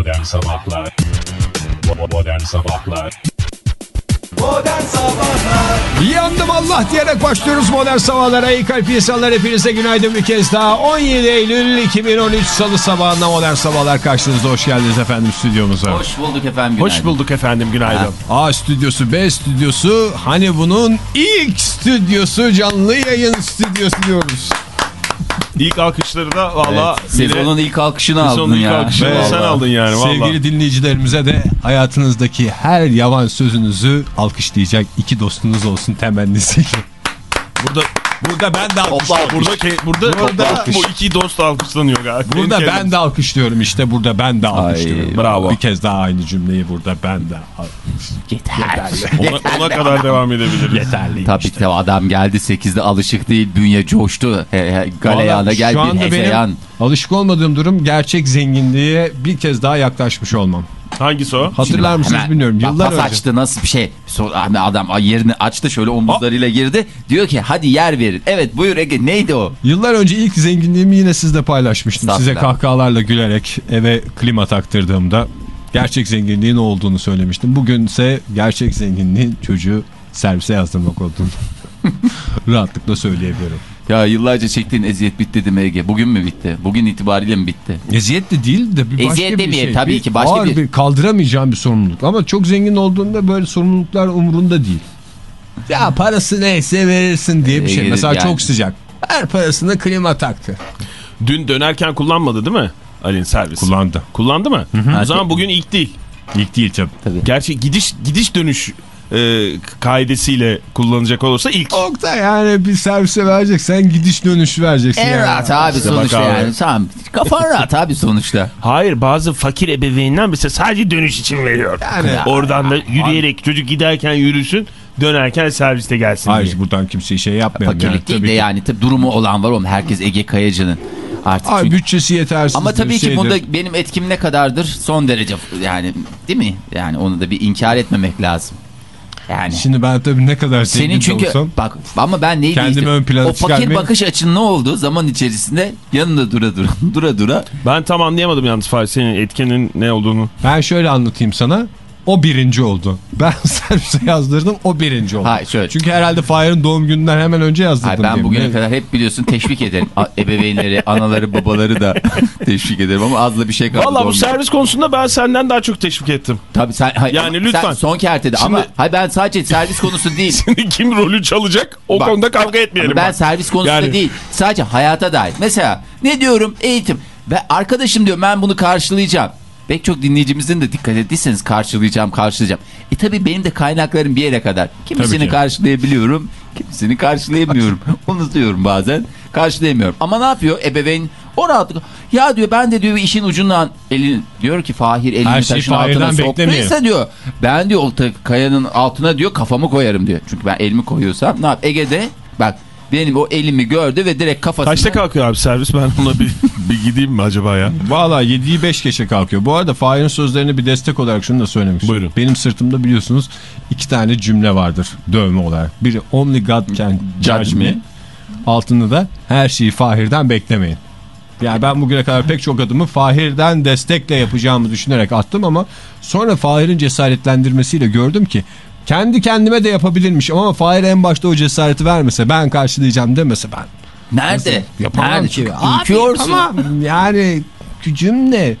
Modern Sabahlar Modern Sabahlar Modern Sabahlar Yandım Allah diyerek başlıyoruz modern sabahlara. İyi kalp insanlar hepinize günaydın bir kez daha. 17 Eylül 2013 Salı sabahında modern sabahlar karşınızda. Hoş geldiniz efendim stüdyomuza. Hoş bulduk efendim. Günaydın. Hoş bulduk efendim günaydın. A stüdyosu, B stüdyosu, hani bunun ilk stüdyosu, canlı yayın stüdyosu diyoruz. İlk alkışları da valla Evet, sezonun ilk alkışını aldın ilk ya. alkışını sen aldın yani valla. Sevgili dinleyicilerimize de hayatınızdaki her yavan sözünüzü alkışlayacak iki dostunuz olsun temennisiyle. Burada Burada ben de alkışlıyorum. burada ke- burada, Burada- bu iki dost alkışlanıyor galiba. Burada Benim ben kendim- de alkışlıyorum işte burada ben de alkışlıyorum. bravo. Bir kez daha aynı cümleyi burada ben de Yeter. ona, ona kadar devam edebiliriz. yeterli. Tabii ki adam geldi 8'de alışık değil. Bünye coştu. He, he, galeyana gel şu bir anda hezeyan. benim alışık olmadığım durum gerçek zenginliğe bir kez daha yaklaşmış olmam. Hangisi o? Hatırlar mısınız Hemen bilmiyorum. Yıllar pas önce. açtı nasıl bir şey. Sonra hani adam yerini açtı şöyle omuzlarıyla girdi. Diyor ki hadi yer verin. Evet buyur Ege neydi o? Yıllar önce ilk zenginliğimi yine sizle paylaşmıştım. Size Estağfurullah. kahkahalarla gülerek eve klima taktırdığımda gerçek zenginliğin o olduğunu söylemiştim. Bugünse gerçek zenginliğin çocuğu servise yazdırmak olduğunu rahatlıkla söyleyebilirim. Ya yıllarca çektiğin eziyet bitti değil mi Ege? Bugün mü bitti? Bugün itibariyle mi bitti? Eziyet de değil de bir başka Eziyet bir demeyelim, şey. tabii Bir ki başka ağır bir- kaldıramayacağım bir sorumluluk. Ama çok zengin olduğunda böyle sorumluluklar umurunda değil. Ya parası neyse verirsin diye bir şey. Ee, Mesela yani- çok sıcak. Her parasını klima taktı. Dün dönerken kullanmadı değil mi? Ali'nin servisi. Kullandı. Kullandı mı? O zaman bugün ilk değil. İlk değil tabii. Tabii. Gerçi gidiş gidiş dönüş e, kaidesiyle kullanacak olursa ilk. Okta yani bir servise vereceksen gidiş dönüş vereceksin. En yani. abi İşte sonuçta abi. yani. Tamam. Kafan rahat abi sonuçta. Hayır bazı fakir ebeveynler mesela sadece dönüş için veriyor. Yani- Oradan da yürüyerek çocuk giderken yürüsün dönerken serviste gelsin Hayır diye. buradan kimseye şey yapmayalım. Fakirlik yani. değil de ki. yani tabii durumu olan var oğlum. Herkes Ege Kayacı'nın. Artık Ay çünkü- bütçesi yetersiz. Ama tabii ki bunda benim etkim ne kadardır? Son derece yani değil mi? Yani onu da bir inkar etmemek lazım. Yani Şimdi ben tabii ne kadar zengin senin çünkü olsam bak ama ben neyi Kendimi ön plana O fakir bakış açın ne oldu zaman içerisinde yanında dura dura dura dura. Ben tam anlayamadım yalnız Fahri senin etkinin ne olduğunu. ben şöyle anlatayım sana. O birinci oldu. Ben servise yazdırdım o birinci oldu. Hayır, şöyle. Çünkü herhalde Fahir'in doğum gününden hemen önce yazdırdım. Hayır, ben bugüne Ne- kadar hep biliyorsun teşvik ederim. Ebeveynleri, anaları, babaları da teşvik ederim ama az da bir şey kaldı. Valla bu servis konusunda ben senden daha çok teşvik ettim. Tabii sen, hayır, Yani ama lütfen. Sen son kertede ama Şimdi- hayır ben sadece servis konusu değil. Kim rolü çalacak o Bak, konuda kavga etmeyelim. Ama ben bak. servis konusunda Yani- değil. Sadece hayata dair. Mesela ne diyorum? Eğitim. Ve arkadaşım diyor ben bunu karşılayacağım. Pek çok dinleyicimizin de dikkat ettiyseniz karşılayacağım, karşılayacağım. E tabi benim de kaynaklarım bir yere kadar. Kimisini karşılayabiliyorum, kimisini karşılayamıyorum. Unutuyorum bazen, karşılayamıyorum. Ama ne yapıyor ebeveyn? O rahatlık. Ya diyor ben de diyor işin ucundan elini diyor ki Fahir elini Her taşın altına soktuysa diyor. Ben diyor o kayanın altına diyor kafamı koyarım diyor. Çünkü ben elimi koyuyorsam ne yap? Ege'de bak benim o elimi gördü ve direkt kafasına. Kaçta kalkıyor abi servis ben ona bir, bir gideyim mi acaba ya? Valla 7'yi 5 geçe kalkıyor. Bu arada Fahir'in sözlerine bir destek olarak şunu da söylemiş. Buyurun. Benim sırtımda biliyorsunuz iki tane cümle vardır dövme olarak. Biri Only God Can Judge Me. Altında da her şeyi Fahir'den beklemeyin. Yani ben bugüne kadar pek çok adımı Fahir'den destekle yapacağımı düşünerek attım ama sonra Fahir'in cesaretlendirmesiyle gördüm ki kendi kendime de yapabilirmiş ama Fahir en başta o cesareti vermese ben karşılayacağım demese ben Nerede? Yapamam Nerede? ki. Abi, ülküyorsun. Tamam yani gücüm ne?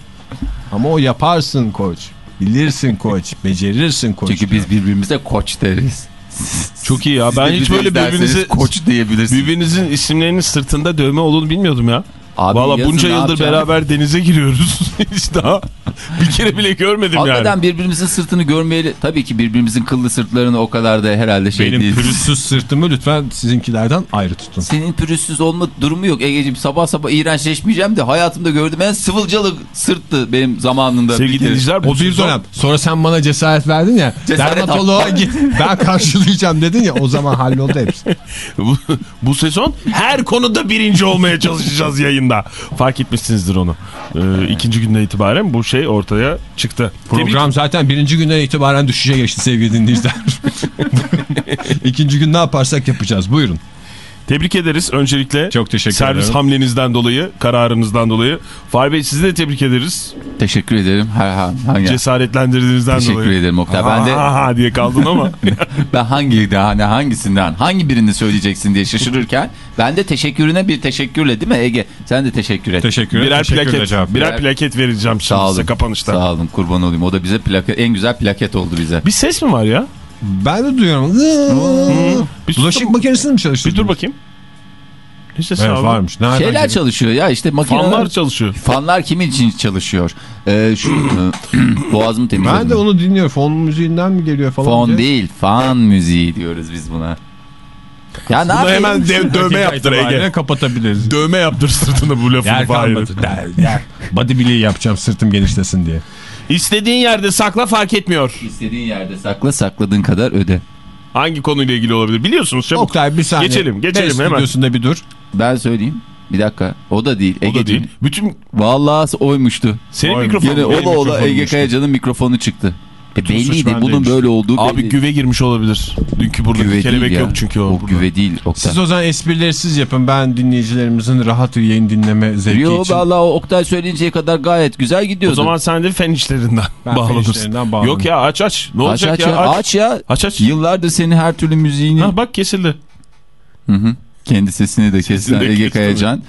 Ama o yaparsın koç. Bilirsin koç. Becerirsin koç. Çünkü biz birbirimize koç deriz. Çok iyi ya Siz ben hiç böyle birbirinizi koç diyebilirsiniz. birbirinizin isimlerinin sırtında dövme olduğunu bilmiyordum ya. Abi Valla yazın bunca yıldır beraber denize giriyoruz. Hiç daha bir kere bile görmedim Hakikaten yani. birbirimizin sırtını görmeyeli tabii ki birbirimizin kıllı sırtlarını o kadar da herhalde şey Benim değil. pürüzsüz sırtımı lütfen sizinkilerden ayrı tutun. Senin pürüzsüz olma durumu yok Ege'ciğim. Sabah sabah iğrençleşmeyeceğim de hayatımda gördüğüm en sıvılcalı sırttı benim zamanında. Sevgili dinleyiciler O bu bir dönem. Sonra sen bana cesaret verdin ya. Cesaret dermatoloğa git. Ben karşılayacağım dedin ya. O zaman halloldu hepsi. bu, bu sezon her konuda birinci olmaya çalışacağız yayında. Fark etmişsinizdir onu. Ee, ikinci günden itibaren bu şey ortaya çıktı. Program zaten birinci günden itibaren düşüşe geçti sevgili dinleyiciler. İkinci gün ne yaparsak yapacağız. Buyurun. Tebrik ederiz öncelikle. Çok teşekkür Servis ederim. hamlenizden dolayı, kararınızdan dolayı. Fahri Bey sizi de tebrik ederiz. Teşekkür ederim. Her, her, hangi, Cesaretlendirdiğinizden Teşekkür dolayı. ederim Oktay. Ben de- Ha, ha, diye kaldın ama. ben hangi hani hangisinden hangi birini söyleyeceksin diye şaşırırken ben de teşekkürüne bir teşekkürle değil mi Ege? Sen de teşekkür et. Teşekkür ederim. birer Teşekkürle plaket, cevap. birer plaket vereceğim şimdi Sağ size olun. kapanışta. Sağ olun kurban olayım. O da bize plaket en güzel plaket oldu bize. Bir ses mi var ya? Ben de duyuyorum. Bir sus- Bulaşık makinesini mi Bir çalıştırdın? dur bakayım. Ne sesi Evet abi? varmış. Nereden Şeyler geliyor? çalışıyor ya işte makineler. Fanlar çalışıyor. Fanlar kimin için çalışıyor? Ee, şu boğazımı temizledim. Ben de onu dinliyorum. Fon müziğinden mi geliyor falan Fon diye. değil fan müziği diyoruz biz buna. Ya ne Buna hemen dev, dövme yaptır Ege. kapatabiliriz. Dövme yaptır sırtına bu lafını. Yer kalmadı. Der, yer. Body bileği yapacağım sırtım genişlesin diye. İstediğin yerde sakla fark etmiyor. İstediğin yerde sakla sakladığın kadar öde. Hangi konuyla ilgili olabilir biliyorsunuz çabuk. Oktay bir saniye. Geçelim, geçelim Beş hemen. videosunda bir dur. Ben söyleyeyim. Bir dakika. O da değil. O da Ege değil. Bütün Vallahi oymuştu. senin be. mikrofonun. Gene benim ola ola Ege. Kayacan'ın mikrofonu çıktı. E belliydi bunun böyle olduğu Abi belli. güve girmiş olabilir. Dünkü buradaki Güve kelebek yok çünkü o. O burada. güve değil Oktay. Siz o zaman esprileri siz yapın. Ben dinleyicilerimizin rahat yayın dinleme zevki Yo için. valla o Oktay söyleyinceye kadar gayet güzel gidiyordu. O zaman sen de fen işlerinden Ben fen bağlanırsın. işlerinden bağlanırım. Yok ya aç aç. Ne aç olacak aç ya? Aç Aç ya. aç. aç. Yıllardır senin her türlü müziğini. Ha, bak kesildi. Hı hı. Kendi sesini de kesen de Ege Kayacan.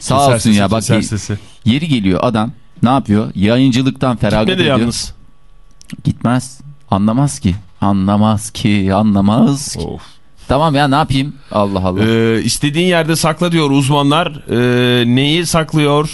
Sağ Keser olsun sesi, ya bak sesi. yeri geliyor adam ne yapıyor? Yayıncılıktan feragat ediyor. yalnız. Gitmez. Anlamaz ki. Anlamaz ki. Anlamaz ki. Of. Tamam ya ne yapayım? Allah Allah. Ee, istediğin yerde sakla diyor uzmanlar. Ee, neyi saklıyor?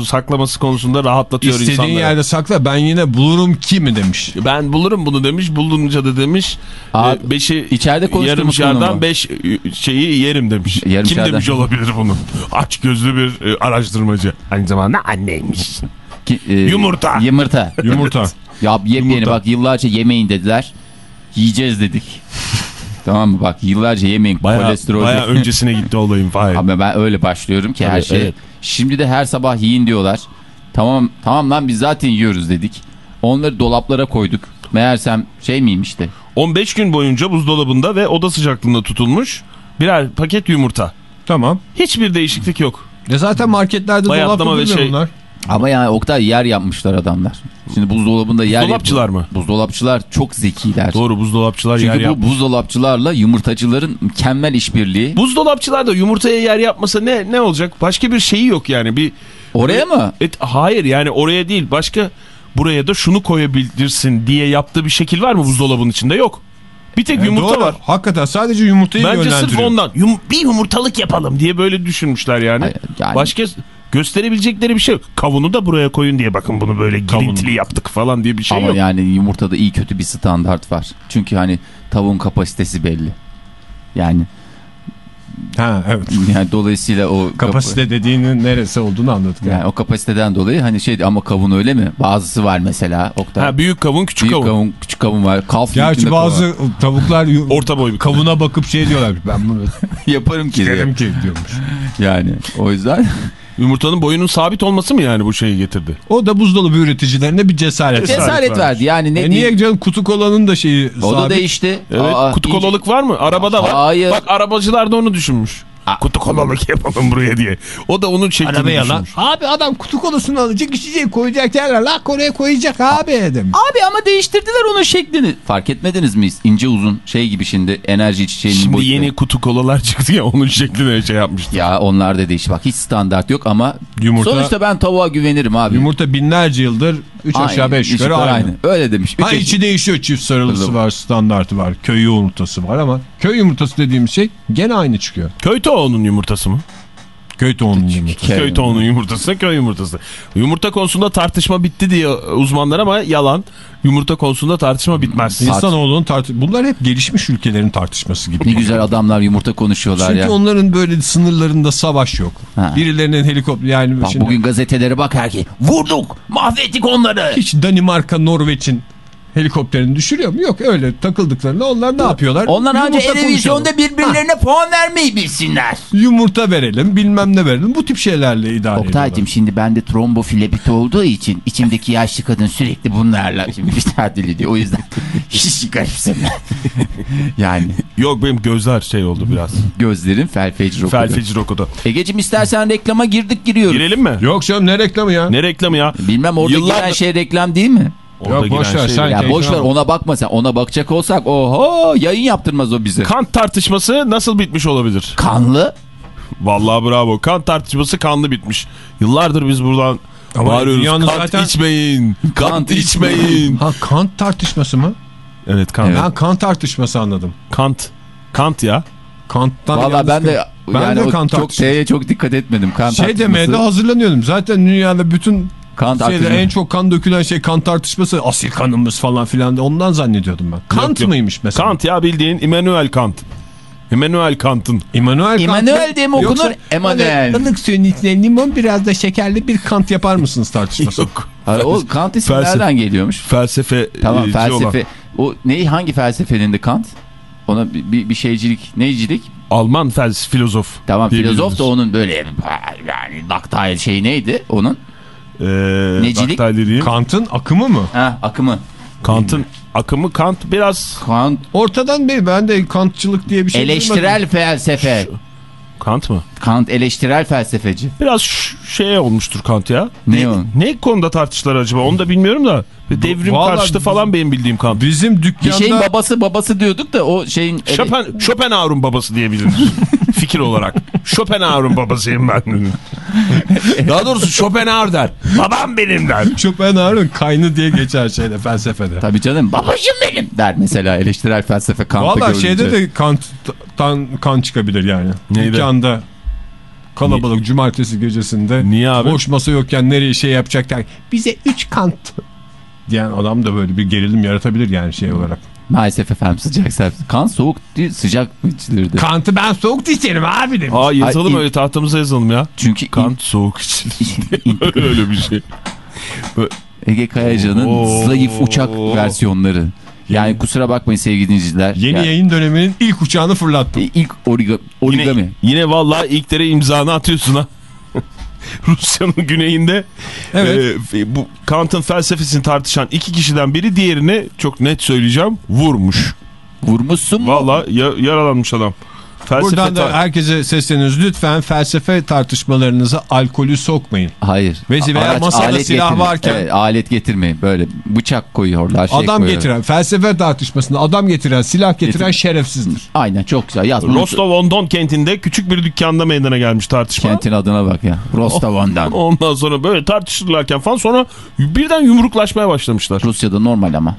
Ee, saklaması konusunda rahatlatıyor İstediğin insanları. yerde sakla ben yine bulurum ki mi demiş. Ben bulurum bunu demiş. Bulunca da demiş. Abi, e, beşi içeride yarım şardan beş e, şeyi yerim demiş. Yarım Kim şardan. demiş olabilir bunu? Aç gözlü bir e, araştırmacı. Aynı zamanda anneymiş. E, Yumurta. Yumurta. Yumurta. Ya yepyeni Yumurta. bak yıllarca yemeyin dediler. Yiyeceğiz dedik. tamam mı bak yıllarca yemeyin Baya, kolesterol. baya öncesine gitti olayın Fahir. Ama ben öyle başlıyorum ki her Tabii, şey. evet. Şimdi de her sabah yiyin diyorlar. Tamam tamam lan biz zaten yiyoruz dedik. Onları dolaplara koyduk. Meğersem şey miymişti? 15 gün boyunca buzdolabında ve oda sıcaklığında tutulmuş birer paket yumurta. Tamam. Hiçbir değişiklik yok. E zaten marketlerde Bayatlama dolapta ve duruyor şey- bunlar. Ama yani Oktay yer yapmışlar adamlar. Şimdi buzdolabında yer Buzdolapçılar yapıyor. mı? Buzdolapçılar çok zekiler. Doğru buzdolapçılar yer Çünkü bu yapmış. buzdolapçılarla yumurtacıların mükemmel işbirliği. Buzdolapçılar da yumurtaya yer yapmasa ne ne olacak? Başka bir şeyi yok yani. Bir Oraya mı? Et, hayır yani oraya değil. Başka buraya da şunu koyabilirsin diye yaptığı bir şekil var mı buzdolabının içinde? Yok. Bir tek E, yumurta doğru. var. Hakikaten sadece yumurtayı Bence sırf yönlendiriyor. ondan. Yum- bir yumurtalık yapalım diye böyle düşünmüşler yani. Yani- Başka gösterebilecekleri bir şey yok. Kavunu da buraya koyun diye bakın bunu böyle girintili yaptık falan diye bir şey Ama yok. yani yumurtada iyi kötü bir standart var. Çünkü hani tavuğun kapasitesi belli. Yani Ha evet. yani dolayısıyla o Kapasite dediğinin neresi olduğunu anladık. kapa- yani o kapasiteden dolayı hani şey ama kavun öyle mi? Bazısı var mesela Oktay. Ha, büyük kavun küçük Büyük kavun. kavun, küçük kavun var. Kalf Gerçi büyüklüğünde kavun bazı tavuklar Orta boy kavuna bakıp şey diyorlar. Ben bunu yaparım ki. yerim ki diyormuş. Yani o yüzden Yumurtanın boyunun sabit olması mı yani bu şeyi getirdi? O da buzdolabı üreticilerine bir cesaret. Cesaret cesaret verdi. Yani ne E niye canım kutu kolanın da şeyi O da sabit. değişti. Evet. Aa, kutu iyice- kolalık var mı? Arabada var. Hayır. Bak arabacılar da onu düşünmüş. Kutu kolalık yapalım buraya diye. O da onun şeklini Arabaya lan. düşünmüş. Abi adam kutu kolasını alacak içeceği koyacak yerler. Lak oraya koyacak abi demiş. Abi ama değiştirdiler onun şeklini. Fark etmediniz mi? İnce uzun şey gibi şimdi enerji içeceğinin Şimdi boyutu. yeni kutu kolalar çıktı ya onun şekline şey yapmıştı. Ya onlar da değiş. Bak hiç standart yok ama Yumurta- sonuçta ben tavuğa güvenirim abi. Yumurta binlerce yıldır 3 Aynı, aşağı 5 üç yukarı aynı. Öyle demiş. Üç Ha içi değişiyor çift sarılısı var standartı var köy yumurtası var ama köy yumurtası dediğimiz şey gene aynı çıkıyor. Köy tavuğunun yumurtası mı? Köy tohumlu yumurtası. Köy- Köy tavuğunun yumurtası köy yumurtası. Yumurta konusunda tartışma bitti diye uzmanlar ama yalan. Yumurta konusunda tartışma bitmez. İnsanoğlunun tartı Bunlar hep gelişmiş ülkelerin tartışması gibi. Ne güzel adamlar yumurta konuşuyorlar Çünkü ya. onların böyle sınırlarında savaş yok. Ha. Birilerinin helikopter yani Bak şimdi bugün gazetelere bak herkes. Vurduk, mahvettik onları. hiç Danimarka, Norveç'in helikopterini düşürüyor mu? Yok öyle takıldıklarında onlar ne yapıyorlar? Onlar anca Yumurta televizyonda konuşalım. birbirlerine puan vermeyi bilsinler. Yumurta verelim bilmem ne verelim bu tip şeylerle idare Oktay'cım ediyorlar. şimdi bende trombofilebit olduğu için içimdeki yaşlı kadın sürekli bunlarla şimdi mücadele ediyor. O yüzden hiç garipseme. yani Yok benim gözler şey oldu biraz. gözlerin felfecir okudu. Felfecir okudu. Egeciğim istersen reklama girdik giriyoruz. Girelim mi? Yok canım ne reklamı ya? Ne reklamı ya? Bilmem orada Yıllardır- giren şey reklam değil mi? Orada Yok, boş ver, şey- sen- Ya keyfine boş ver ona bakma sen. Ona bakacak olsak oho yayın yaptırmaz o bize. Kant tartışması nasıl bitmiş olabilir? Kanlı. Vallahi bravo. Kant tartışması kanlı bitmiş. Yıllardır biz buradan Ama bağırıyoruz. Kant zaten- içmeyin. Kant, Kant içmeyin. Ha Kant tartışması mı? evet Kant. Ben Kant tartışması anladım. Kant. Kant ya. Kant'tan Valla ben de Ben yani de Kant çok tartışması. şeye çok dikkat etmedim. Kan Şey demeye de hazırlanıyordum. Zaten dünyada bütün Kant şeyde en çok kan dökülen şey kan tartışması. Asil kanımız falan filan. de Ondan zannediyordum ben. Kant yok. mıymış mesela? Kant ya bildiğin Immanuel Kant. Immanuel Kant'ın. Immanuel Kant. Immanuel diye mi okunur? Yoksa Emanuel. ılık suyun içine limon biraz da şekerli bir kant yapar mısınız tartışması? Yok. Hayır, o Kant ismi Felsefe- nereden geliyormuş? Felsefe. Tamam e, felsefe. olan. O neyi hangi felsefenin de Kant? Ona bir, bir, bir şeycilik, neycilik? Alman fels filozof. Tamam filozof da onun böyle yani daktayl şey neydi onun? Ee, Necilik? daktileriği. Kant'ın akımı mı? Ha akımı. Kant'ın akımı Kant biraz Kant Ortadan bir ben de Kantçılık diye bir şey eleştirel felsefe. Kant mı? Kant eleştirel felsefeci. Biraz şey olmuştur Kant ya. Ne o? Ne konuda tartıştılar acaba onu da bilmiyorum da. Devrim Vallahi karşıtı falan benim bildiğim Kant. Bizim Bir dükkanda... şeyin babası babası diyorduk da o şeyin... Chopin, Schopenhauer'un babası diyebiliriz. Fikir olarak. Schopenhauer'un babasıyım ben. Daha doğrusu Schopenhauer der. Babam benim der. Schopenhauer'ın kaynı diye geçer şeyde felsefede. Tabii canım babacım benim der mesela eleştirel felsefe Kant'ı Valla görünce. şeyde de Kant'tan kan çıkabilir yani. Neydi? Dükkanda kalabalık cumartesi gecesinde Niye abi? boş masa yokken nereye şey yapacaklar. Bize 3 Kant diyen adam da böyle bir gerilim yaratabilir yani şey olarak. Maalesef efendim sıcak servis. Kant soğuk değil sıcak içilirdi. Kant'ı ben soğuk içerim abi demiş. Aa yazalım Ay, öyle tahtamıza yazalım ya. Çünkü Kant soğuk için. öyle bir şey. Ege Kayacan'ın zayıf uçak versiyonları. Yani kusura bakmayın sevgili dinleyiciler. Yeni Yani yayın döneminin ilk uçağını fırlattım. ilk origa, origami. Yine, yine vallahi ilk dere imzanı atıyorsun ha. Rusya'nın güneyinde Evet. e, bu Kant'ın felsefesini tartışan iki kişiden biri diğerini çok net söyleyeceğim vurmuş. Vurmuşsun mu? Vallahi ya- yaralanmış adam. Felsefe Buradan da herkese sesleniyoruz. Lütfen felsefe tartışmalarınıza alkolü sokmayın. Hayır. Ve- veya masada silah getirme. varken- Evet, alet getirmeyin. Böyle bıçak koyuyorlar. Şey adam koyuyorlar. getiren, felsefe tartışmasında adam getiren, silah getiren Getir- şerefsizdir. Aynen çok güzel. Yaz bunu. Rostov-on-Don kentinde küçük bir dükkanda meydana gelmiş tartışma. Kentin adına bak ya. Rostovon'dan. Ondan sonra böyle tartışırlarken falan sonra birden yumruklaşmaya başlamışlar. Rusya'da normal ama.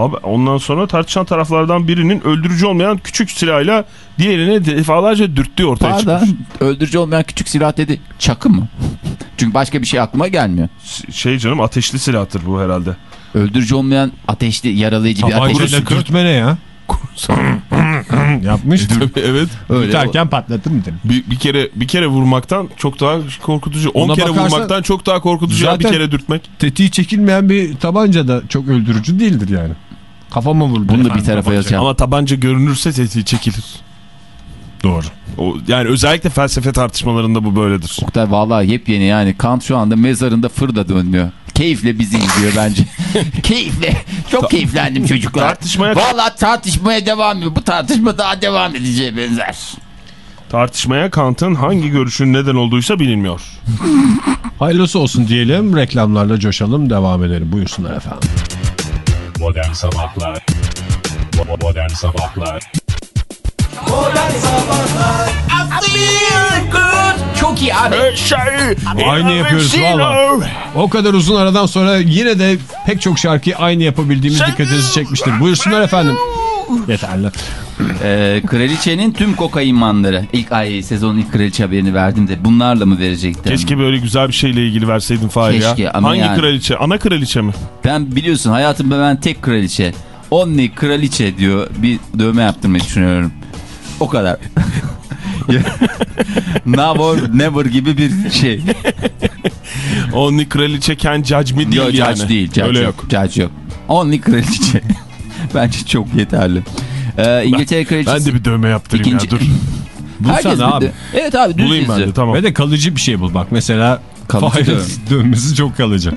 Abi ondan sonra tartışan taraflardan birinin öldürücü olmayan küçük silahıyla diğerini defalarca dürttüğü ortaya Pardon. çıkmış. Öldürücü olmayan küçük silah dedi. Çakı mı? Çünkü başka bir şey aklıma gelmiyor. Şey canım ateşli silahtır bu herhalde. Öldürücü olmayan ateşli yaralayıcı bir ateş. Tabancayla dürtme ne ya? Yapmış. evet. Öyle. Dürterken patladı mı dedim. Bir, bir kere bir kere vurmaktan çok daha korkutucu. 10 Ona kere bakarsan- vurmaktan çok daha korkutucu ya bir kere dürtmek. Tetiği çekilmeyen bir tabanca da çok öldürücü değildir yani. Kafama vurdu. Bunu da bir tarafa yazacağım. Ama tabanca görünürse tetiği çekilir. Doğru. O, yani özellikle felsefe tartışmalarında bu böyledir. Oktay vallahi yepyeni yani. Kant şu anda mezarında fırda dönüyor. Keyifle bizi izliyor bence. Keyifle. Çok keyiflendim çocuklar. Tartışmaya- Vallahi tartışmaya devam ediyor. Bu tartışma daha devam edeceğe benzer. Tartışmaya Kant'ın hangi görüşün neden olduysa bilinmiyor. Hayırlısı olsun diyelim. Reklamlarla coşalım. Devam edelim. Buyursunlar efendim. Modern Sabahlar Modern Sabahlar Modern Sabahlar Çok iyi abi. Aynı yapıyoruz valla. O kadar uzun aradan sonra yine de pek çok şarkıyı aynı yapabildiğimiz dikkatinizi çekmiştir. Buyursunlar efendim. Yeterli. Ee, kraliçenin tüm kokainmanları. İlk ay sezonun ilk kraliçe haberini verdim de bunlarla mı verecektim? Keşke böyle güzel bir şeyle ilgili verseydin Fahir Keşke ya. Hangi yani- kraliçe? Ana kraliçe mi? Ben biliyorsun hayatımda ben tek kraliçe. Only kraliçe diyor. Bir dövme yaptırmayı düşünüyorum. O kadar. Or never gibi bir şey. Only kraliçe can judge me değil Yok yani. judge değil. Judge Öyle yok. yok. Judge yok. Only kraliçe. Bence çok yeterli. Ee, İngiltere kraliçesi. Ben de bir dövme yaptırayım İkinci- ya dur. Bulsana abi. bildi. Evet abi düz Bulayım ben de tamam. Ve de kalıcı bir şey bul. Bak mesela Kalıcı dövmesi çok kalıcı.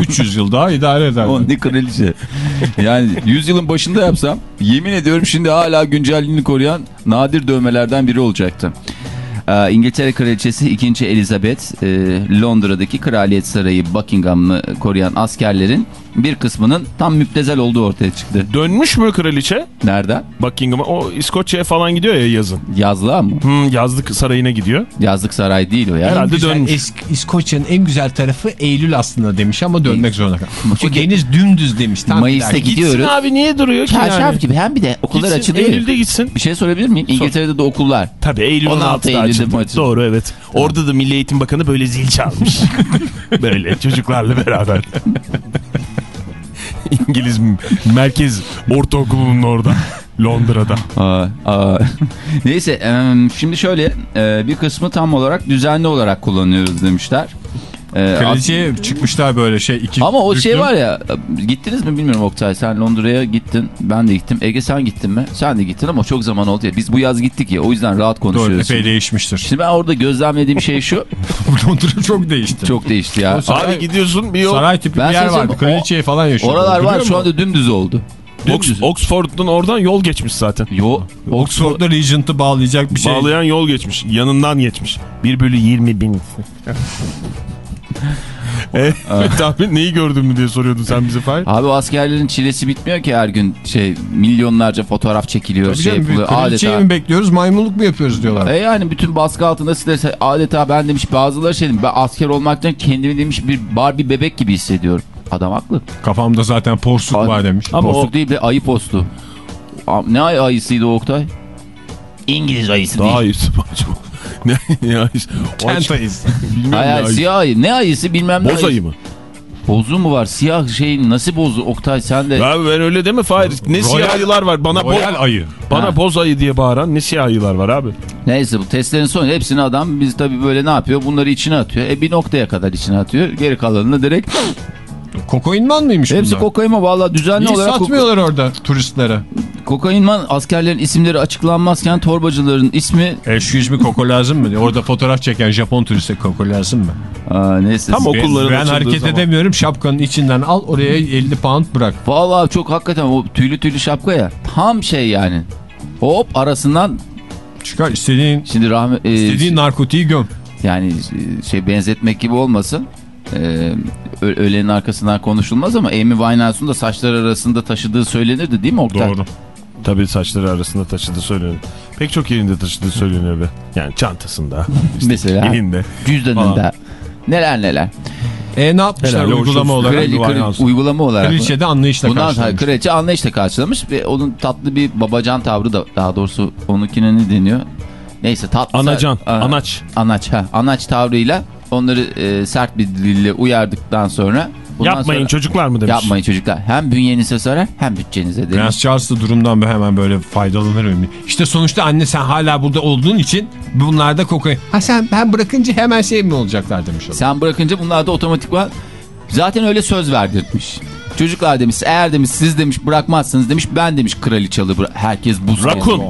300 yıl daha idare eder. Only kraliçe. Yani yüzyılın başında yapsam yemin ediyorum şimdi hala güncelliğini koruyan nadir dövmelerden biri olacaktı. Ee, İngiltere Kraliçesi 2. Elizabeth e, Londra'daki Kraliyet Sarayı Buckingham'ı koruyan askerlerin bir kısmının tam müptezel olduğu ortaya çıktı. Dönmüş mü kraliçe? Nereden? Buckingham'a o İskoçya'ya falan gidiyor ya yazın. Yazlığa mı? Hmm, yazlık sarayına gidiyor. Yazlık saray değil o ya. Herhalde Güzel, dönmüş. İskoçya'nın en güzel tarafı Eylül aslında demiş ama dönmek zorunda kaldı. Çünkü- O deniz dümdüz demiş. Tam Mayıs'ta gidiyoruz. Gitsin abi niye duruyor ki Çarşaf yani? gibi hem bir de okullar Gitsin, açılıyor. Eylül'de gitsin. Bir şey sorabilir miyim? İngiltere'de de okullar. Tabii Eylül 16 16'da Eylül'de açıldı. maçı. Doğru evet. Orada da Milli Eğitim Bakanı böyle zil çalmış. böyle çocuklarla beraber. İngiliz Merkez Ortaokulu'nun orada. Londra'da. Aa, aa. Neyse şimdi şöyle e, bir kısmı tam olarak düzenli olarak kullanıyoruz demişler. E, Kraliçeye çıkmışlar böyle şey. Iki Ama o şey büklüm. var ya gittiniz mi bilmiyorum Oktay sen Londra'ya gittin ben de gittim Ege sen gittin mi sen de gittin ama çok zaman oldu ya biz bu yaz gittik ya o yüzden rahat Doğru konuşuyoruz. epey değişmiştir. Şimdi ben orada gözlemlediğim şey şu Londra çok değişti. çok değişti ya. Abi gidiyorsun bir yol. Saray tipi Ben bir yer vardı. Kraliçeye falan yaşıyor. Oralar var şu anda dümdüz oldu. Ox-. Oxford'dan oradan yol geçmiş zaten. Yo, Oxford'da Regent'ı bağlayacak bir şey. Bağlayan yol geçmiş. Yanından geçmiş. 1 bölü 20 bin. evet abi neyi gördün mü diye soruyordun sen bize Fahir. Abi o askerlerin çilesi bitmiyor ki her gün şey milyonlarca fotoğraf çekiliyor Tabii şey canım, bir yapılıyor adeta. mi bekliyoruz maymunluk mu yapıyoruz diyorlar. E yani bütün baskı altında strese adeta ben demiş bazıları şey demiş ben asker olmaktan kendimi demiş bir Barbie bebek gibi hissediyorum. Adam haklı. Kafamda zaten porsuk Abi- var demiş. Ama Postuk o- değil de ayı postu. Ne ay ayısıydı o Oktay? İngiliz ayısı Daha değil. iyisi acaba. Ne ne ayısı? Aç- ayısı. Ayısı. siyah ayı. Ne ayısı bilmem ne Boz ayı mı? Bozu mu var? Siyah şeyin nasıl bozu? Oktay sen de. Ya ben öyle deme Fahir. Ne siyah ayılar var. Bana boz, Royal ayı. bana Ha. boz ayı diye bağıran ne siyah ayılar var abi. Neyse bu testlerin sonu hepsini adam biz tabii böyle ne yapıyor? Bunları içine atıyor. E bir noktaya kadar içine atıyor. Geri kalanını direkt Kokainman mıymış hepsi bunlar? kokain valla düzenli Niye olarak satmıyorlar orada turistlere? kokainman askerlerin isimleri açıklanmazken torbacıların ismi Excuse me koko lazım mı? Orada fotoğraf çeken Japon turiste koko lazım mı? Aa, neyse. Tam Ben, Okulların ben açıldığı hareket zaman. edemiyorum şapkanın içinden al oraya 50 pound bırak. Valla çok hakikaten o tüylü tüylü şapka ya tam şey yani. Hop arasından Çıkar istediğin, şimdi rahmet istediğin narkotiği göm. yani e, şey benzetmek gibi olmasın. Ee, ölenin arkasından konuşulmaz ama Amy Winehouse'un da saçlar arasında taşıdığı söylenirdi değil mi Oktay? Tabii saçları arasında taşıdığı söyleniyor. Pek çok yerinde taşıdığı söyleniyor be. Yani çantasında, işte Mesela elinde. cüzdanında Falan. neler neler. E ne yapmışlar Helal uygulama olarak? Kraliçe, Winehouse'un. uygulama olarak. Kraliçe de anlayışla Bundan karşılamış. kraliçe anlayışla karşılamış ve onun tatlı bir babacan tavrı da daha doğrusu onunkine ne deniyor? Neyse tatlı. Anacan, Aa, anaç. Anaç ha. Anaç tavrıyla onları e, sert bir dille uyardıktan sonra bundan Yapmayın sonra- çocuklar mı demiş. Yapmayın çocuklar. Hem bünyenize zarar hem bütçenize demiş. Prens Charles da durumdan bir hemen böyle faydalanır mı? İşte sonuçta anne sen hala burada olduğun için bunlar da kokain. Ha sen ben bırakınca hemen şey mi olacaklar demiş. o. Sen bırakınca bunlar da otomatikman zaten öyle söz verdirtmiş. Çocuklar demiş eğer demiş siz demiş bırakmazsınız demiş ben demiş kraliçalı herkes buz Rakun.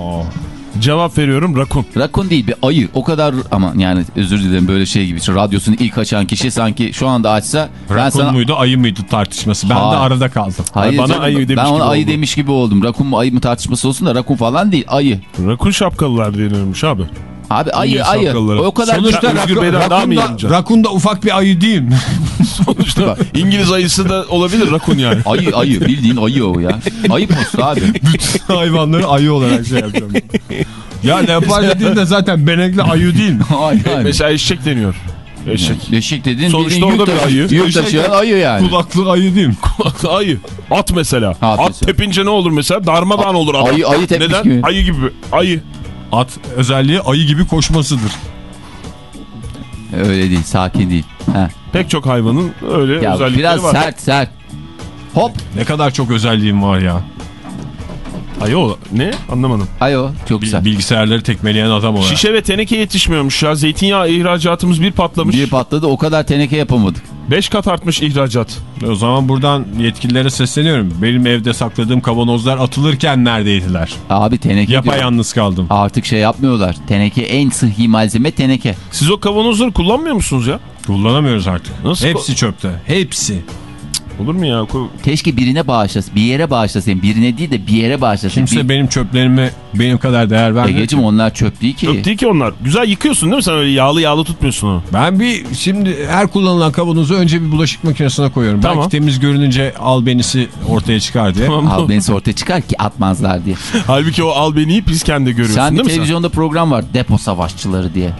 Cevap veriyorum rakun. Rakun değil bir ayı. O kadar ama yani özür dilerim böyle şey gibi. Radyosunu ilk açan kişi sanki şu anda açsa Rakun sana... muydu ayı mıydı tartışması. Ben de Hayır. arada kaldım. Hayır Bana canım, ayı demiş ben ona gibi ayı oldum. demiş gibi oldum. Rakun mu ayı mı tartışması olsun da rakun falan değil ayı. Rakun şapkalılar deniyormuş abi. Abi ayı ayı. şapkalıları. O kadar Sonuçta Özgür rakun, Bey'den daha mı rakun, da, yiyince? rakun da ufak bir ayı değil mi? Sonuçta İngiliz ayısı da olabilir rakun yani. ayı ayı bildiğin ayı o ya. Ayı postu abi. Hayvanları ayı olarak şey yapıyorum. ya leopar dediğin de zaten benekli ayı değil mi? Aynen. Mesela Mesela eşek deniyor. Eşek. Eşek dediğin Sonuçta bildiğin o da yük bir ayı. Yük taşıyan ayı yani. Kulaklı ayı değil mi? ayı. At mesela. At At, mesela. tepince ne olur mesela? Darmadağın olur adam. Ayı- ayı tepmiş Neden? gibi. Ayı gibi. Ayı. At özelliği ayı gibi koşmasıdır. Öyle değil sakin değil. Ha. Pek çok hayvanın öyle Ya özellikleri biraz var. sert sert. Hop. Ne kadar çok özelliğim var ya. Ayo ne? Anlamadım. Ayo çok güzel. Bilgisayarları tekmeleyen adam olarak. Şişe ve teneke yetişmiyormuş ya. Zeytinyağı ihracatımız bir patlamış. Bir patladı o kadar teneke yapamadık. 5 kat artmış ihracat. O zaman buradan yetkililere sesleniyorum. Benim evde sakladığım kavanozlar atılırken neredeydiler? Abi teneke diyor. Yapayalnız kaldım. Artık şey yapmıyorlar. Teneke en sıhhi malzeme teneke. Siz o kavanozları kullanmıyor musunuz ya? Kullanamıyoruz artık. Nasıl Hepsi çöpte. Hepsi. Olur mu ya? Keşke birine bağışlasın. Bir yere bağışlasın. Birine değil de bir yere bağışlasın. Kimse Bir... benim çöplerime benim kadar değer vermiyor. Egeciğim onlar çöp değil ki. Çöp değil ki onlar. Güzel yıkıyorsun değil mi? Sen öyle yağlı yağlı tutmuyorsun onu. Ben bir şimdi her kullanılan kavanozu önce bir bulaşık makinesine koyuyorum. Tamam. Belki temiz görününce albenisi ortaya çıkar diye. Tamam. Al beni ortaya çıkar ki atmazlar diye. Halbuki o albeniyi pis kendi görüyorsun Sen değil mi sen? televizyonda program var. Depo savaşçıları diye.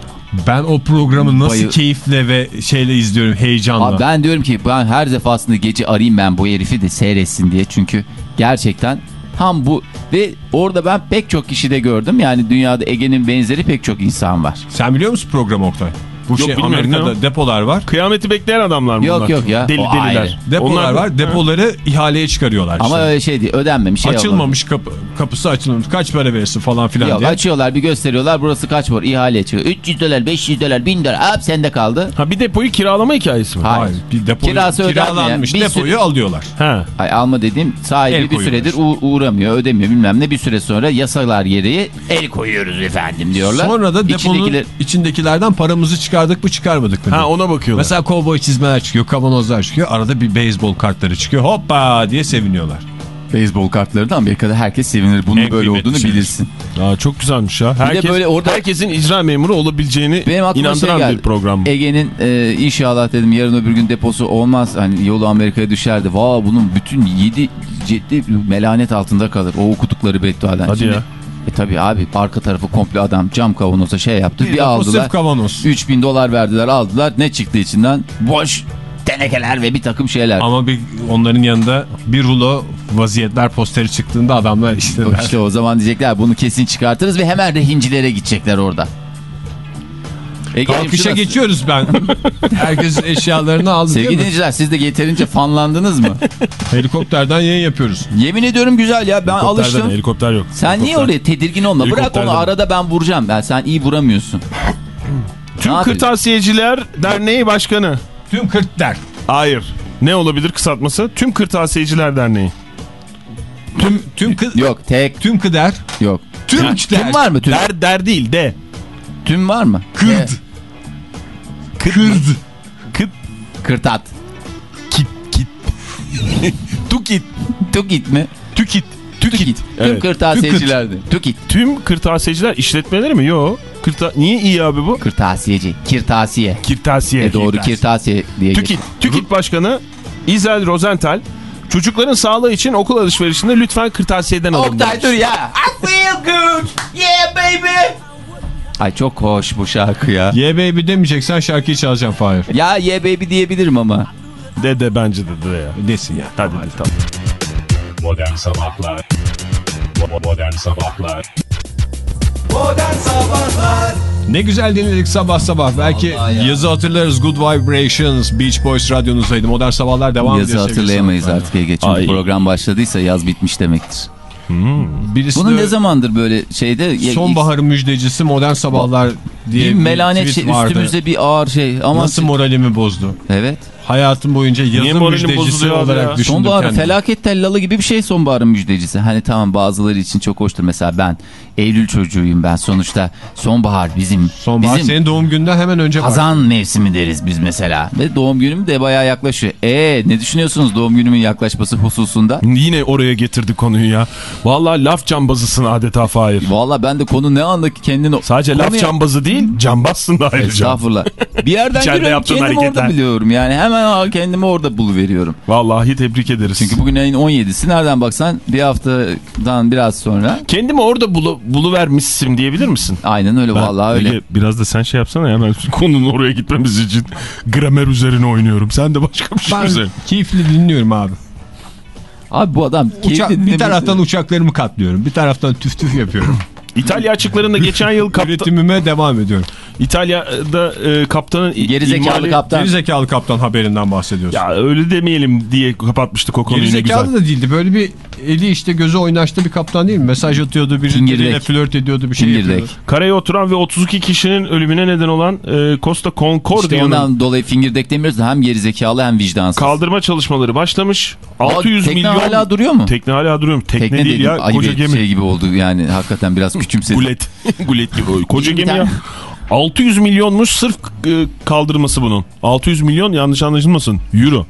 Ben o programı nasıl Bayı- keyifle ve şeyle izliyorum heyecanla. Abi ben diyorum ki ben her defasında gece arayayım ben bu herifi de seyretsin diye. Çünkü gerçekten tam bu ve orada ben pek çok kişide gördüm. Yani dünyada Ege'nin benzeri pek çok insan var. Sen biliyor musun programı Oktay? Bu Yok, şey bilmiyorum, Amerika'da ne depolar var. Kıyameti bekleyen adamlar mı Yok, bunlar? yok ya, Deli o deliler. ayrı. Depolar Onlar- var. Depoları ihaleye çıkarıyorlar. Ama işte. öyle şey değil ödenmemiş şey Açılmamış kapı, kapısı açılmamış. Kaç para verirsin falan filan Yok diye. açıyorlar bir gösteriyorlar burası kaç var ihale çıkıyor. 300 dolar 500 dolar 1000 dolar hop sende kaldı. Ha bir depoyu kiralama hikayesi mi? Hayır. Hayır. Bir depoyu Kirası kiralanmış bir depoyu sürü- alıyorlar. Ha. Ay alma dediğim sahibi El bir süredir uğramıyor ödemiyor bilmem ne bir süre sonra yasalar gereği el koyuyoruz efendim diyorlar. Sonra da deponun İçindekiler- içindekilerden paramızı çıkardık mı çıkarmadık mı? Ha ona bakıyorlar. Mesela kovboy çizmeler çıkıyor, kavanozlar çıkıyor. Arada bir beyzbol kartları çıkıyor. Hoppa diye seviniyorlar. Beyzbol kartları da Amerika'da herkes sevinir. Bunun En böyle olduğunu şeydir. bilirsin. Aa, çok güzelmiş ya. Herkes, böyle orada- Herkesin icra memuru olabileceğini Benim şey inandıran geldi. bir program. Ege'nin e, inşallah dedim yarın öbür gün deposu olmaz. Hani yolu Amerika'ya düşerdi. Valla bunun bütün 7 ciddi melanet altında kalır. O okudukları bedduadan. Hadi Şimdi- ya. E tabi abi arka tarafı komple adam cam kavanoza şey yaptı. Bir, Bir aldılar. kavanoz. 3000 dolar verdiler aldılar. Ne çıktı içinden? Boş tenekeler ve bir takım şeyler. Ama bir onların yanında bir rulo vaziyetler posteri çıktığında adamlar işte İşte o zaman diyecekler bunu kesin çıkartırız ve hemen rehincilere gidecekler orada. Ege'cim kalkışa geçiyoruz ben. Herkes eşyalarını aldı Sevgili dinleyiciler siz de yeterince fanlandınız mı? Helikopterden yayın yapıyoruz. Yemin ediyorum güzel ya ben alıştım. helikopter yok. Sen niye oraya tedirgin olma? Bırak onu arada ben vuracağım. Ben sen iyi vuramıyorsun. Tüm? Kırtasiyeciler Derneği Başkanı. Tüm kırklar. Hayır. Ne olabilir kısaltması? Tüm Kırtasiyeciler Derneği. Tüm tüm kı Yok tek tüm kıder. yok. Tüm Ya, kıder. Tüm var mı? Tüm, Der der değil de. Tüm var mı? Kırd. E, Kırd. Kıt kırtat. kit kit. Tukit. Tukit mi? Tükit. Tukit. Tüm Evet. kırtasiyecilerde. Tukit. Tüm kırtasiyeciler işletmeleri mi? Yok. Kırta Niye iyi abi bu? Kırtasiyeci. Kirtasiye. Kirtasiye. E doğru kirtasiye diye Tükit. Tükit Başkanı İzel Rosenthal. Çocukların sağlığı için okul alışverişinde lütfen kırtasiyeden alın. Oktay dur ya. I feel good. Yeah baby. Ay çok hoş bu şarkı ya. Ye baby demeyeceksen şarkıyı çalacağım Fahir. Ya yeah baby diyebilirim ama. De de bence de de ya. Desin ya. Hadi, tamam. Modern Sabahlar Modern Sabahlar Modern Sabahlar Ne güzel dinledik sabah sabah. Belki ya. yazı hatırlarız. Good Vibrations, Beach Boys radyonuzdaydı. Modern Sabahlar devam Yazı ediyor. sevgili hatırlayamayız artık Ege. Çünkü Ay. program başladıysa yaz bitmiş demektir. Birisi Bunun de ne zamandır böyle şeyde... sonbaharın müjdecisi Modern Sabahlar diye bir melanet tweet şey, vardı. üstümüze bir ağır şey. Ama Nasıl moralimi bozdu? Evet. Hayatım boyunca yazın müjdecisi olarak ya? düşündüm Sonbahar kendimi. felaket tellalı gibi bir şey sonbaharın müjdecisi. Hani tamam bazıları için çok hoştur. Mesela ben Eylül çocuğuyum ben sonuçta. Sonbahar bizim Sonbahar bizim senin doğum günden hemen önce var. Hazan mevsimi deriz biz mesela. Ve doğum günüm de bayağı yaklaşıyor. E ne düşünüyorsunuz doğum günümün yaklaşması hususunda? Yine oraya getirdi konuyu ya. Vallahi laf cambazısın adeta Fahir. Valla ben de konu ne anda ki kendini... Sadece laf Konuya- cambazı değil, cambazsın da ayrıca. Estağfurullah. Bir yerden giriyorum kendimi hareketler. orada biliyorum. Yani hemen kendimi orada buluveriyorum. Vallahi tebrik ederiz. Çünkü bugün ayın 17'si nereden baksan bir haftadan biraz sonra. Kendimi orada bulu, buluvermişsin diyebilir misin? Aynen öyle vallahi öyle. Ege, biraz da sen şey yapsana ya ben konunun oraya gitmemiz için gramer üzerine oynuyorum. Sen de başka bir şey Ben üzerine. keyifli dinliyorum abi. Abi bu adam Uça- bir taraftan uçaklarımı katlıyorum. Bir taraftan tüf tüf yapıyorum. İtalya açıklarında geçen yıl kapta, Üretimime devam ediyorum. İtalya'da e, kaptanın Gerizekalı ihmali- kaptan. Geri zekalı kaptan haberinden bahsediyorsun. Ya öyle demeyelim diye kapatmıştık o konuyu Geri ne güzel. zekalı da değildi. Böyle bir eli işte gözü oynaştı bir kaptan değil mi? Mesaj atıyordu, birileriyle flört ediyordu, bir şey Fingirdek. yapıyordu. Karaya oturan ve 32 kişinin ölümüne neden olan e, Costa İşte Concordia'nın ondan dolayı fingirdek demiyoruz da hem gerizekalı hem vicdansız. kaldırma çalışmaları başlamış. Aa, 600 tekne milyon. hala duruyor mu? Tekne hala duruyor mu? Tekne, Tekne değil dedim, ya. Koca gemi. şey gibi oldu yani hakikaten biraz küçümsedim. Gulet. Gulet gibi. Koca gemi ya. 600 milyonmuş sırf e, kaldırması bunun. 600 milyon yanlış anlaşılmasın. Euro.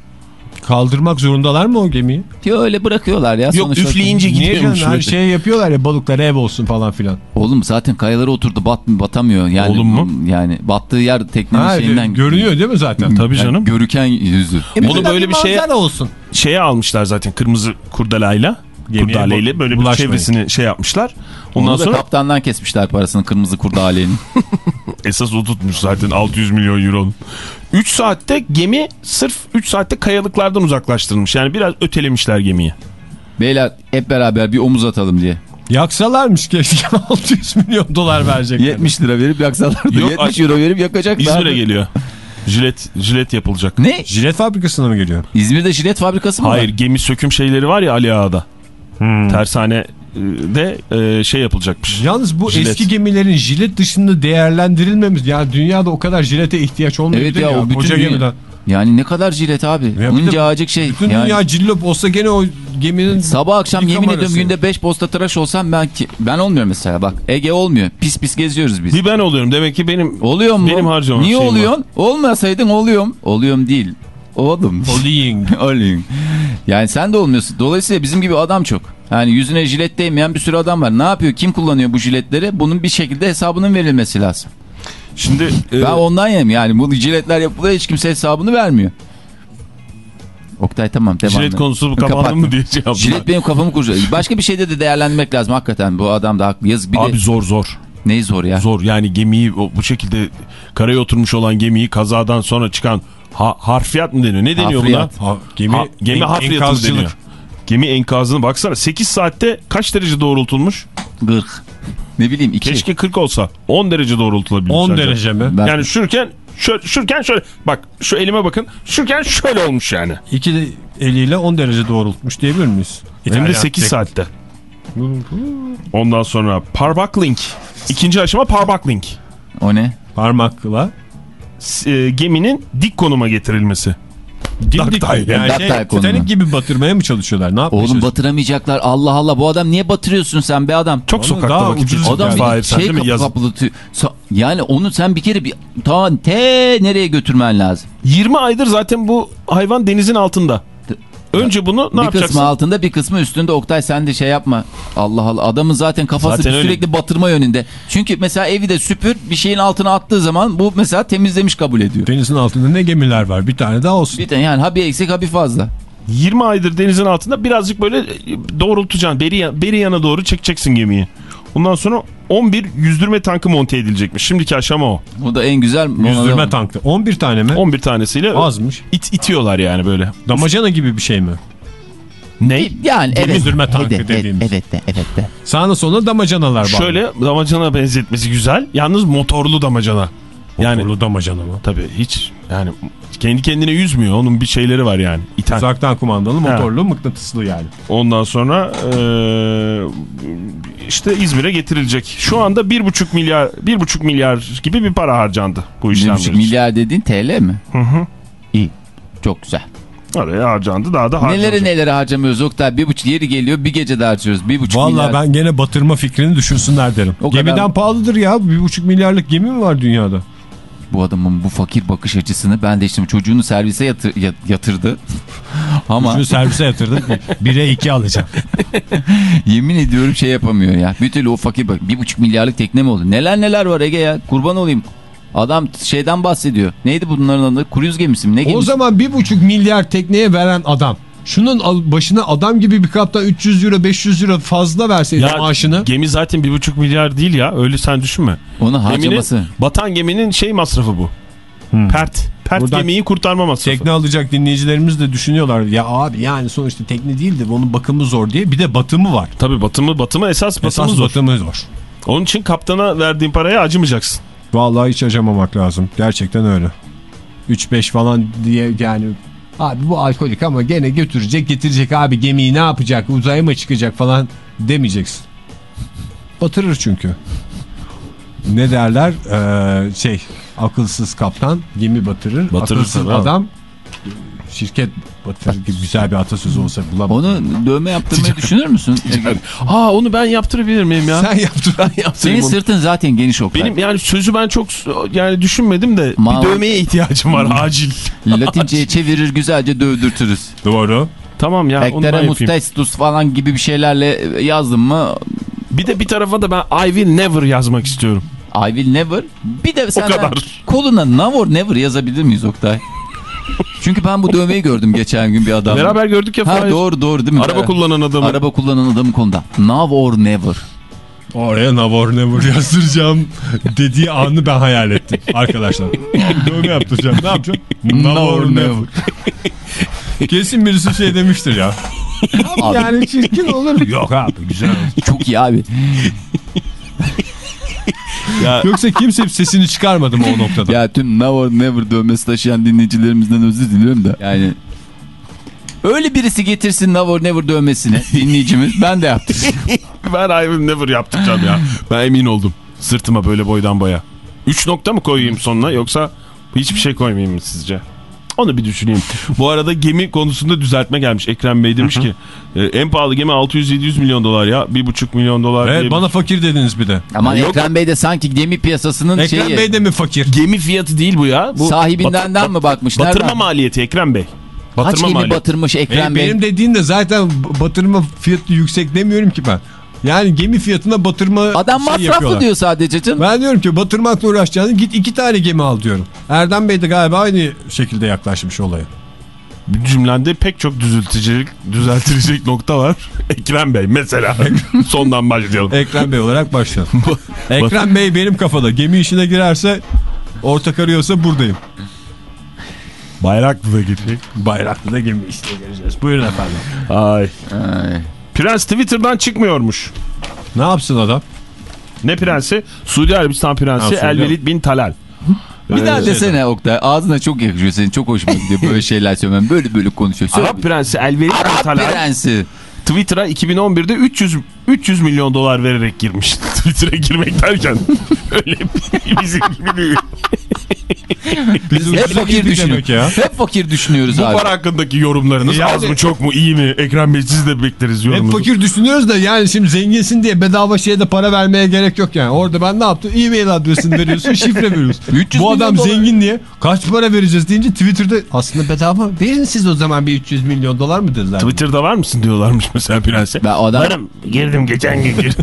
Kaldırmak zorundalar mı o gemiyi? Yo öyle bırakıyorlar ya. Yok üfleyince gidiyormuş. Her şey yapıyorlar ya balıklar ev olsun falan filan. Oğlum zaten kayalara oturdu bat, batamıyor. Yani, Oğlum mu? Yani battığı yer teknenin Ha, şeyinden. görünüyor değil mi zaten? Tabii Yani canım. Görüken yüzü. Onu böyle bir şeye olsun. şeye almışlar zaten kırmızı kurdalayla. Kurdaleyle böyle bir çevresini şey yapmışlar. Ondan Onu da sonra kaptandan kesmişler parasını kırmızı kurdalenin. esas o tutmuş zaten 600 milyon euro. 3 saatte gemi sırf 3 saatte kayalıklardan uzaklaştırılmış. Yani biraz ötelemişler gemiyi. Beyler hep beraber bir omuz atalım diye. Yaksalarmış keşke 600 milyon dolar verecekler. 70 lira verip yaksalardı. Yok, 70 euro verip yakacaklar. İzmir'e geliyor. Jilet, jilet yapılacak. Ne? Jilet fabrikasına mı geliyor? İzmir'de jilet fabrikası mı Hayır var? gemi söküm şeyleri var ya Ali Ağa'da. Tersane e, de e, şey yapılacakmış. Yalnız bu Jilet. eski gemilerin jilet dışında değerlendirilmemiz. Yani dünyada o kadar jilete ihtiyaç olmayabilir Evet ya, ya. o bütün Koca dünya- gemiden. Yani ne kadar jilet abi. Ya Uncacık şey. Bütün yani, dünya cillop olsa gene o geminin Sabah akşam yemin ediyorum günde 5 posta tıraş olsam ben ki ben olmuyorum mesela bak Ege olmuyor. Pis pis geziyoruz biz. Bir ben oluyorum. Demek ki benim Oluyor mu? Benim harcamam Niye şeyim var. oluyorsun? Olmasaydın oluyorum. Oluyorum değil. Oğlum. Olaying. Olayım. Yani sen de olmuyorsun. Dolayısıyla bizim gibi adam çok. Yani yüzüne jilet değmeyen bir sürü adam var. Ne yapıyor? Kim kullanıyor bu jiletleri? Bunun bir şekilde hesabının verilmesi lazım. şimdi e, Ben ondan yem yani. Bu jiletler yapılıyor hiç kimse hesabını vermiyor. Oktay tamam devam. jilet konusu kapandı mı diye şey. Jilet benim kafamı kurcalıyor. Başka bir şeyde de değerlendirmek lazım hakikaten. Bu adam da haklı. Yazık bir Abi de zor zor. neyi zor ya? Zor yani gemiyi bu şekilde karaya oturmuş olan gemiyi kazadan sonra çıkan ha, harfiyat mı deniyor? Ne deniyor Harfiyat. buna? Ha, gemi, Ha, gemi en- harfiyatı mı deniyor? Gemi enkazını baksana 8 saatte kaç derece doğrultulmuş? Gırk. Ne bileyim iki. Keşke 40 olsa 10 derece doğrultulabilir. 10 sence? derece mi? Ben- Yani şurken şöyle, şurken şöyle bak şu elime bakın şurken şöyle olmuş yani. İki eliyle 10 derece doğrultmuş diyebilir miyiz? Hem de İtalyan 8 tek- saatte. Ondan sonra parbuckling. İkinci aşama parbuckling. O ne? Parmakla. E, geminin dik konuma getirilmesi. Dimdik yani şey. Titanic gibi batırmaya mı çalışıyorlar? Ne yapmaya Oğlum batıramayacaklar. Allah Allah bu adam niye batırıyorsun sen be adam? Çok Onu sokakta vakit geçirdi. Adam sen şey kapı Yazın. Sa- Yani onu sen bir kere bir ta te nereye götürmen lazım? 20 aydır zaten bu hayvan denizin altında. Önce bunu ne bir yapacaksın? kısmı altında bir kısmı üstünde Oktay sen de şey yapma. Allah Allah adamın zaten kafası Zaten öyle. sürekli batırma yönünde. Çünkü mesela evi de süpür bir şeyin altına attığı zaman bu mesela temizlemiş kabul ediyor. Denizin altında ne gemiler var? Bir tane daha olsun. Bir tane yani ha bir eksik ha bir fazla. 20 aydır denizin altında birazcık böyle doğrultacaksın. Beri, beri yana doğru çekeceksin gemiyi. Ondan sonra 11 yüzdürme tankı monte edilecekmiş. Şimdiki aşama o. Bu da en güzel. Yüzdürme tanklı. 11 tane mi? 11 tanesiyle Azmış. it, itiyorlar yani böyle. Damacana gibi bir şey mi? Ne? Yani evet. Yüzdürme tankı evet, dediğimiz. Evet de evet de. Sağına soluna damacanalar var. Şöyle damacana benzetmesi güzel. Yalnız motorlu damacana. Yani Motorlu damacana mı? tabii hiç yani kendi kendine yüzmüyor. Onun bir şeyleri var yani. İten. Uzaktan kumandalı motorlu mıknatıslı yani. Ondan sonra eee, işte İzmir'e getirilecek. Şu anda 1,5 milyar 1,5 milyar gibi bir para harcandı bu 1,5 işlemler için. milyar dediğin TL mi? Hı hı. İyi. Çok güzel. Oraya harcandı daha da harcanacak. Neleri neleri harcamıyoruz Oktay? Bir buçuk yeri geliyor bir gecede harcıyoruz. Bir buçuk Valla milyar. ben gene batırma fikrini düşünsünler derim. O kadar- Gemiden pahalıdır ya. Bir buçuk milyarlık gemi mi var dünyada? Bu adamın bu fakir bakış açısını ben de işte çocuğunu servise yatır- ya- yatırdı. Ama Şunu servise yatırdık. Bire iki alacağım. yemin ediyorum şey yapamıyor ya. Bir türlü o fakir bak. Bir buçuk milyarlık tekne mi oldu? Neler neler var Ege ya. Kurban olayım. Adam şeyden bahsediyor. Neydi bunların adı? Kruz gemisi mi? Ne gemisi? O zaman bir buçuk milyar tekneye veren adam. Şunun başına adam gibi bir kaptan 300 euro 500 euro fazla verseydi Ya maaşını. gemi zaten 1,5 milyar değil ya. Öyle sen düşünme. Geminin, harcaması. batan geminin şey masrafı bu. Pert. Pert Buradan gemiyi kurtarma masrafı. Tekne alacak dinleyicilerimiz de düşünüyorlar. Ya abi yani sonuçta tekne değil de onun bakımı zor diye. Bir de batımı var. Tabii batımı batımı esas batımı Esas zor. batımı zor. Onun için kaptana verdiğin paraya acımayacaksın. Vallahi hiç acamamak lazım. Gerçekten öyle. 3-5 falan diye yani Abi bu alkolik ama gene götürecek getirecek abi gemiyi ne yapacak uzaya mı çıkacak falan demeyeceksin. Batırır çünkü. Ne derler Ee, şey akılsız kaptan gemi batırır. Batırır akılsız adam şirket batırır gibi güzel bir atasözü olsa bulamadım. Onu dövme yaptırmayı düşünür müsün? Aa onu ben yaptırabilir miyim ya? Sen yaptın. Ben yaptırayım Senin onu. sırtın zaten geniş Oktay. Benim yani sözü ben çok yani düşünmedim de Ma- bir dövmeye ihtiyacım var acil. Latince'ye çevirir güzelce dövdürtürüz. Doğru. Tamam ya onu ben mustestus falan gibi bir şeylerle yazdım mı Bir de bir tarafa da ben I will never yazmak istiyorum. I will never. Bir de kadar. koluna never never yazabilir miyiz Oktay? Çünkü ben bu dövmeyi gördüm geçen gün bir adam. Beraber gördük ya Ha doğru doğru değil mi? Araba kullanan adamı. Araba kullanan adamın kolunda. Now or never. Oraya Navor Never yazdıracağım dediği anı ben hayal ettim arkadaşlar. Dövme yaptıracağım. Ne yapacağım? Navor Never. Kesin birisi şey demiştir ya. Abi. Yani çirkin olur. Yok abi güzel. Çok iyi abi. Ya, Yoksa kimse sesini çıkarmadı mı o noktada? Ya tüm now never dövmesi taşıyan dinleyicilerimizden özür diliyorum da. Yani öyle birisi getirsin or never dövmesini dinleyicimiz. Ben de yaptım. ben I will never yaptıracağım ya. Ben emin oldum. Sırtıma böyle boydan boya. 3 nokta mı koyayım sonuna yoksa hiçbir şey koymayayım mı sizce? Onu bir düşüneyim. Bu arada gemi konusunda düzeltme gelmiş. Ekrem Bey demiş ki e, en pahalı gemi 600-700 milyon dolar ya. 1,5 milyon dolar. Evet diye- bana fakir dediniz bir de. Ama Yok. Ekrem Bey de sanki gemi piyasasının Ekrem şeyi. Bey de mi fakir? Gemi fiyatı değil bu ya. Bu Sahibinden mi bakmış? Batırma Nereden? maliyeti Ekrem Bey. Kaç Batırma gemi maliyeti. batırmış Ekrem E, Bey? benim dediğim de zaten batırma fiyatı yüksek demiyorum ki ben. Yani gemi fiyatına batırma Adam şey masraflı yapıyorlar. diyor sadece canım. Ben diyorum ki batırmakla uğraşacağını git iki tane gemi al diyorum. Erdem Bey de galiba aynı şekilde yaklaşmış olaya. Bir cümlende pek çok düzelticilik, düzeltilecek nokta var. Ekrem Bey mesela. Sondan başlayalım. Ekrem Bey olarak başlayalım. Ekrem Bey benim kafada. Gemi işine girerse ortak arıyorsa buradayım. Bayraklı da gidecek. Bayraklı'da gemi işine gireceğiz. Buyurun efendim. Ay. Ay. Prens Twitter'dan çıkmıyormuş. Ne yapsın adam? Ne prensi? Suudi Arabistan prensi Elvelid bin Talal. Bir daha desene Oktay. Ağzına çok yakışıyor senin. Çok hoşuma gidiyor böyle şeyler söylemen. Böyle böyle konuşuyor. Söyle. Arap prensi Elvelid bin Arap Talal prensi. Twitter'a 2011'de 300 300 milyon dolar vererek girmiş. Twitter'a girmek derken öyle bizim gibi değil. Biz Hep fakir düşünüyoruz. ya. Hep fakir düşünüyoruz Bu abi. para hakkındaki yorumlarınız Yani- az mı çok mu iyi mi? Ekrem Bey siz de bekleriz Hep yorumunuzu. fakir düşünüyoruz da yani şimdi zenginsin diye bedava şeye de para vermeye gerek yok yani. Orada ben ne yaptım? E-mail adresini veriyorsun, şifre veriyorsun. 300 Bu adam dolar. zengin diye kaç para vereceğiz deyince Twitter'da aslında bedava verin siz o zaman bir 300 milyon dolar mı dediler. Twitter'da var mısın diyorlarmış mesela prense. Ben adam Varım. Girdim geçen gün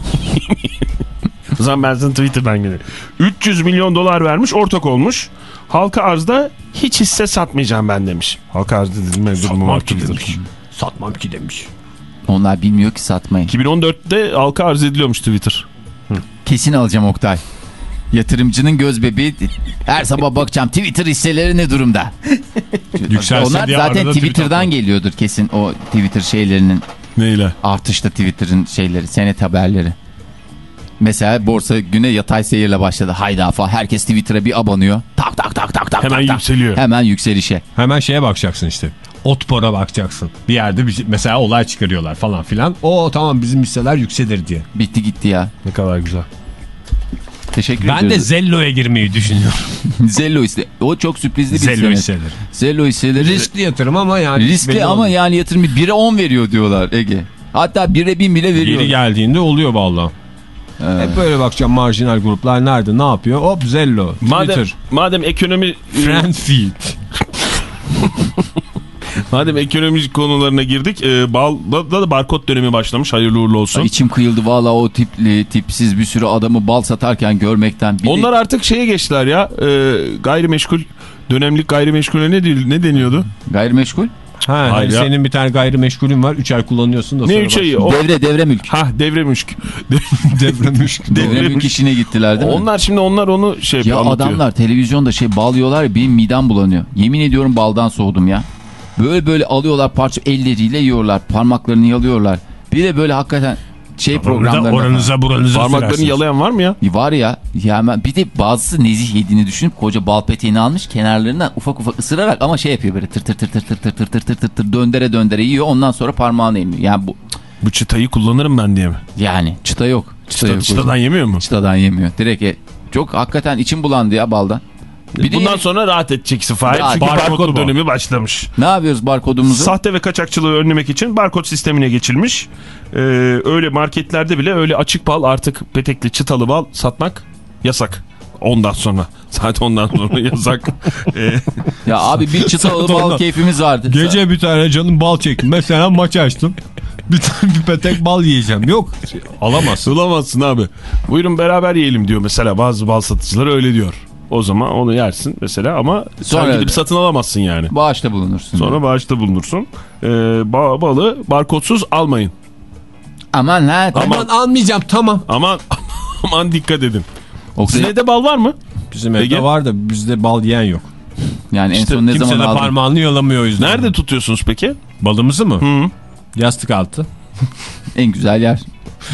o zaman ben sana Twitter'dan girdim. 300 milyon dolar vermiş ortak olmuş. Halka arzda hiç hisse satmayacağım ben demiş. Halka arzda dedim ben durumu var Twitter'da. Satmam ki demiş. onlar bilmiyor ki satmayın. 2014'te halka arz ediliyormuş Twitter. Kesin alacağım Oktay. Yatırımcının göz bebeği. Her sabah bakacağım Twitter hisseleri ne durumda? Onlar zaten Twitter'dan atma. geliyordur kesin o Twitter şeylerinin Neyle? artışta Twitter'ın şeyleri, senet haberleri. Mesela borsa güne yatay seyirle başladı. Hayda falan. Herkes Twitter'a bir abanıyor. Tak tak tak tak tak. Hemen tak, yükseliyor. Hemen yükselişe. Hemen şeye bakacaksın işte. Otpor'a bakacaksın. Bir yerde bir, mesela olay çıkarıyorlar falan filan. O tamam bizim hisseler yükselir diye. Bitti gitti ya. Ne kadar güzel. Teşekkür Ben de ediyoruz. Zello'ya girmeyi düşünüyorum. Zello hisse. O çok sürprizli bir Zello senet. hisseleri. Zello hisseleri. Riskli yatırım ama yani. Riskli ama olmuyor. yani yatırımı 1'e 10 veriyor diyorlar Ege. Hatta 1'e 1000 bile veriyor. Geri geldiğinde oluyor vallahi. Hep böyle bakacağım marjinal gruplar nerede ne yapıyor? Hop Zello, Madem, Twitter, madem ekonomi Friendfield. madem ekonomi konularına girdik, e, balda da barkod dönemi başlamış. Hayırlı uğurlu olsun. Ay, İçim kıyıldı valla o tipli tipsiz bir sürü adamı bal satarken görmekten. Bir de- Onlar artık şeye geçtiler ya. E, gayrimeşgul dönemlik gayrimeşgule ne ne deniyordu? gayrimeşgul. Ha, Hayır hani ya. senin bir tane gayrimeşgulün var 3 ay kullanıyorsun da Ne sonra üç ayı? bak- O, Devre devre mülk. ha devremişk. Devremiş. Devre mülk işine gittiler değil mi? Onlar şimdi onlar onu şey Ya anlatıyor. adamlar televizyonda şey bal yiyorlar ya benim midem bulanıyor. Yemin ediyorum baldan soğudum ya. Böyle böyle alıyorlar parça elleriyle yiyorlar. Parmaklarını yalıyorlar. Bir de böyle hakikaten şey programlarında oranıza buranıza Parmaklarını yalayan var mı ya? Var ya, ya hemen bir de bazısı nezih yediğini düşünüp koca bal peteğini almış kenarlarından ufak ufak ısırarak ama şey yapıyor böyle tır tır tır tır tır tır tır tır tır tır tır döndere döndere yiyor ondan sonra parmağını emiyor. Yani bu Bu çıtayı kullanırım ben diye mi? yani çıta yok. Çıta, Çıta, yok. çıtadan yemiyor mu? Çıtadan yemiyor. Direkt e, çok hakikaten içim bulandı ya baldan. Bir de Bundan sonra rahat edeceksin Fahir. Çünkü barkod dönemi başlamış. ne yapıyoruz barkodumuzu? Sahte ve kaçakçılığı önlemek için barkod sistemine geçilmiş. Ee, öyle marketlerde bile öyle açık bal artık petekli çıtalı bal satmak yasak. Ondan sonra. Zaten ondan sonra yasak. Ee, Ya abi bir çıtalı bal Ondan. keyfimiz vardı. Gece bir tane canım bal çekti. Mesela maç açtım. Bir tane bir petek bal yiyeceğim. Yok alamazsın. Sığlamazsın abi. Buyurun beraber yiyelim diyor mesela. Bazı bal satıcıları öyle diyor. O zaman onu yersin mesela ama Sonra- sen gidip satın alamazsın yani. Bağışta bulunursun. Sonra bağışta bulunursun. Ee, ba- balı barkodsuz almayın. Aman ha. Aman almayacağım tamam. Aman aman dikkat edin. Oksijen- Sizde de bal var mı? Bizim evde Ege? var da bizde bal yiyen yok. Yani en İşte son ne Kimse zaman de aldın? parmağını yalamıyor o yüzden. Nerede tutuyorsunuz peki? Balımızı mı? Hı. Yastık altı. En güzel yer.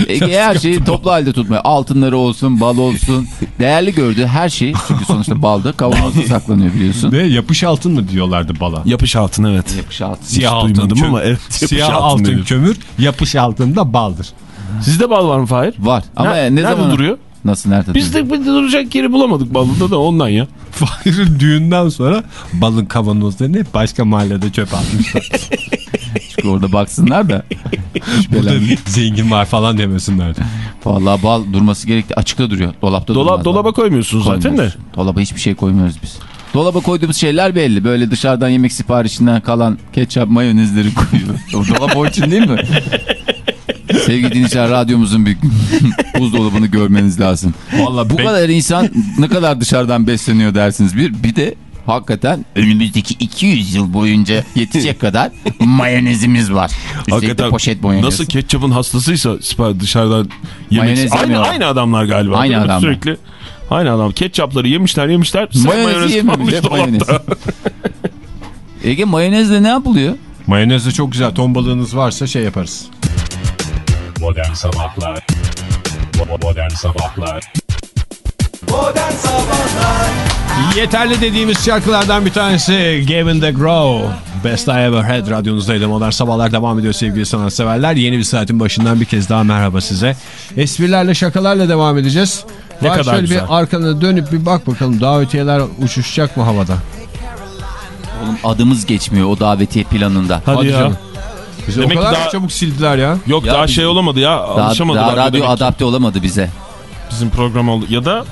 Ege her şeyi toplu halde tutmuyor. Altınları olsun, bal olsun. Değerli gördüğü her şey. Çünkü sonuçta balda kavanozda saklanıyor biliyorsun. Ve yapış altın mı diyorlardı bala? Yapış altın evet. Yapış altın. Siyah altın, duymadım kömür. ama evet, yapış Siyah altın altın, dedim. kömür, yapış altında baldır. Sizde bal var mı Fahir? Var. Ama Ner- ne nerede zaman duruyor? Nasıl nerede Biz duruyor? de bir de duracak yeri bulamadık balında da ondan ya. Fahir'in düğünden sonra balın kavanozlarını başka mahallede çöp atmışlar. Çünkü orada baksınlar da. Burada zengin var falan demesinler. Vallahi bal durması gerekti. Açıkta duruyor. Dolapta Dolap, durmaz. dolaba koymuyorsunuz zaten de. Dolaba hiçbir şey koymuyoruz biz. Dolaba koyduğumuz şeyler belli. Böyle dışarıdan yemek siparişinden kalan ketçap mayonezleri koyuyor. O dolap o için değil mi? Sevgili dinleyiciler radyomuzun büyük buzdolabını görmeniz lazım. Vallahi Bu kadar insan ne kadar dışarıdan besleniyor dersiniz bir. Bir de hakikaten önümüzdeki 200 yıl boyunca yetecek kadar mayonezimiz var. Üstelik poşet mayonez. nasıl ketçapın hastasıysa dışarıdan yemek. Mayonez Aynı, aynı adamlar galiba. Aynı adamlar. Sürekli aynı adam. Ketçapları yemişler yemişler. Mayonezi mayonez yememiş, mayonez. dolapta. Ege mayonezle ne yapılıyor? Mayonezde çok güzel ton balığınız varsa şey yaparız. Modern Sabahlar Modern Sabahlar Modern Sabahlar Yeterli dediğimiz şarkılardan bir tanesi Gavin the Grow. Best I Ever Had radyonuzdaydı. Modern Sabahlar devam ediyor sevgili sanatseverler. Yeni bir saatin başından bir kez daha merhaba size. Esprilerle şakalarla devam edeceğiz. Ne Var kadar şöyle güzel. bir arkana dönüp bir bak bakalım davetiyeler uçuşacak mı havada? Oğlum adımız geçmiyor o davetiye planında. Hadi, ya. canım. Bizi Demek o ki kadar daha- çabuk sildiler ya. Yok Ya daha biz- şey olamadı ya. Daha, Alışamadılar. daha radyo adapte olamadı bize. Bizim program oldu. Ya da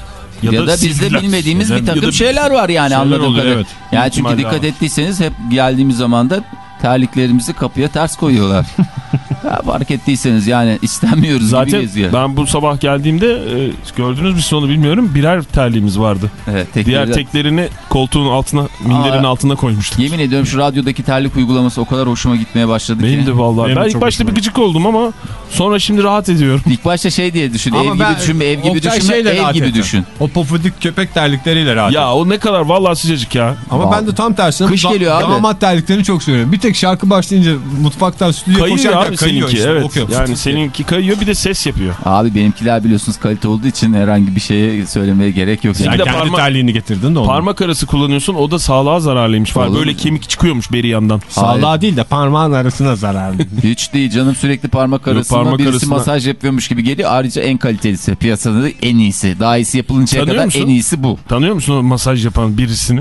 ya, Ya, da, bizde sildiler. bilmediğimiz Ya da- bir ya takım da- şeyler var yani anladığım oluyor, kadarıyla. evet. Yani çünkü dikkat var. ettiyseniz hep geldiğimiz zaman da terliklerimizi kapıya ters koyuyorlar. ya, fark ettiyseniz yani istenmiyoruz Zaten gibi ben bu sabah geldiğimde e, gördünüz mü siz onu bilmiyorum. Birer terliğimiz vardı. Evet, tekleri- Diğer teklerini koltuğun altına, minderin Aa. altına koymuştuk. Yemin ediyorum şu radyodaki terlik uygulaması o kadar hoşuma gitmeye başladı Benim ki. de vallahi. Benim de ben ilk çok başta bir gıcık oldum ama sonra şimdi rahat ediyorum. İlk başta şey diye düşün. Ama ev gibi ben- düşünme, ev gibi düşünme, ev gibi ettim. düşün. O pofudik köpek terlikleriyle rahat Ya o ne kadar vallahi sıcacık ya. Ama Vallahi. ben de tam tersine Kış geliyor abi. damat terliklerini çok seviyorum. Bir tek şarkı başlayınca mutfaktan stüdyoya Kayıyor koşarken abi kayıyor seninki işte. evet. Okuyor. Yani seninki kayıyor bir de ses yapıyor. Abi benimkiler biliyorsunuz kalite olduğu için herhangi bir şeye söylemeye gerek yok. Sen de kendi parmak- terliğini getirdin de onu. Parmak arası kullanıyorsun o da sağlığa zararlıymış. Var. Böyle kemik çıkıyormuş beri yandan. Sağlığa değil de parmağın arasına zararlı. Hiç değil canım sürekli parmak arasında parmak birisi arasına- masaj yapıyormuş gibi geliyor. Ayrıca en kalitelisi piyasada da en iyisi. Daha iyisi yapılıncaya Tanıyor kadar musun? en iyisi bu. Tanıyor musun o masaj yapan birisini?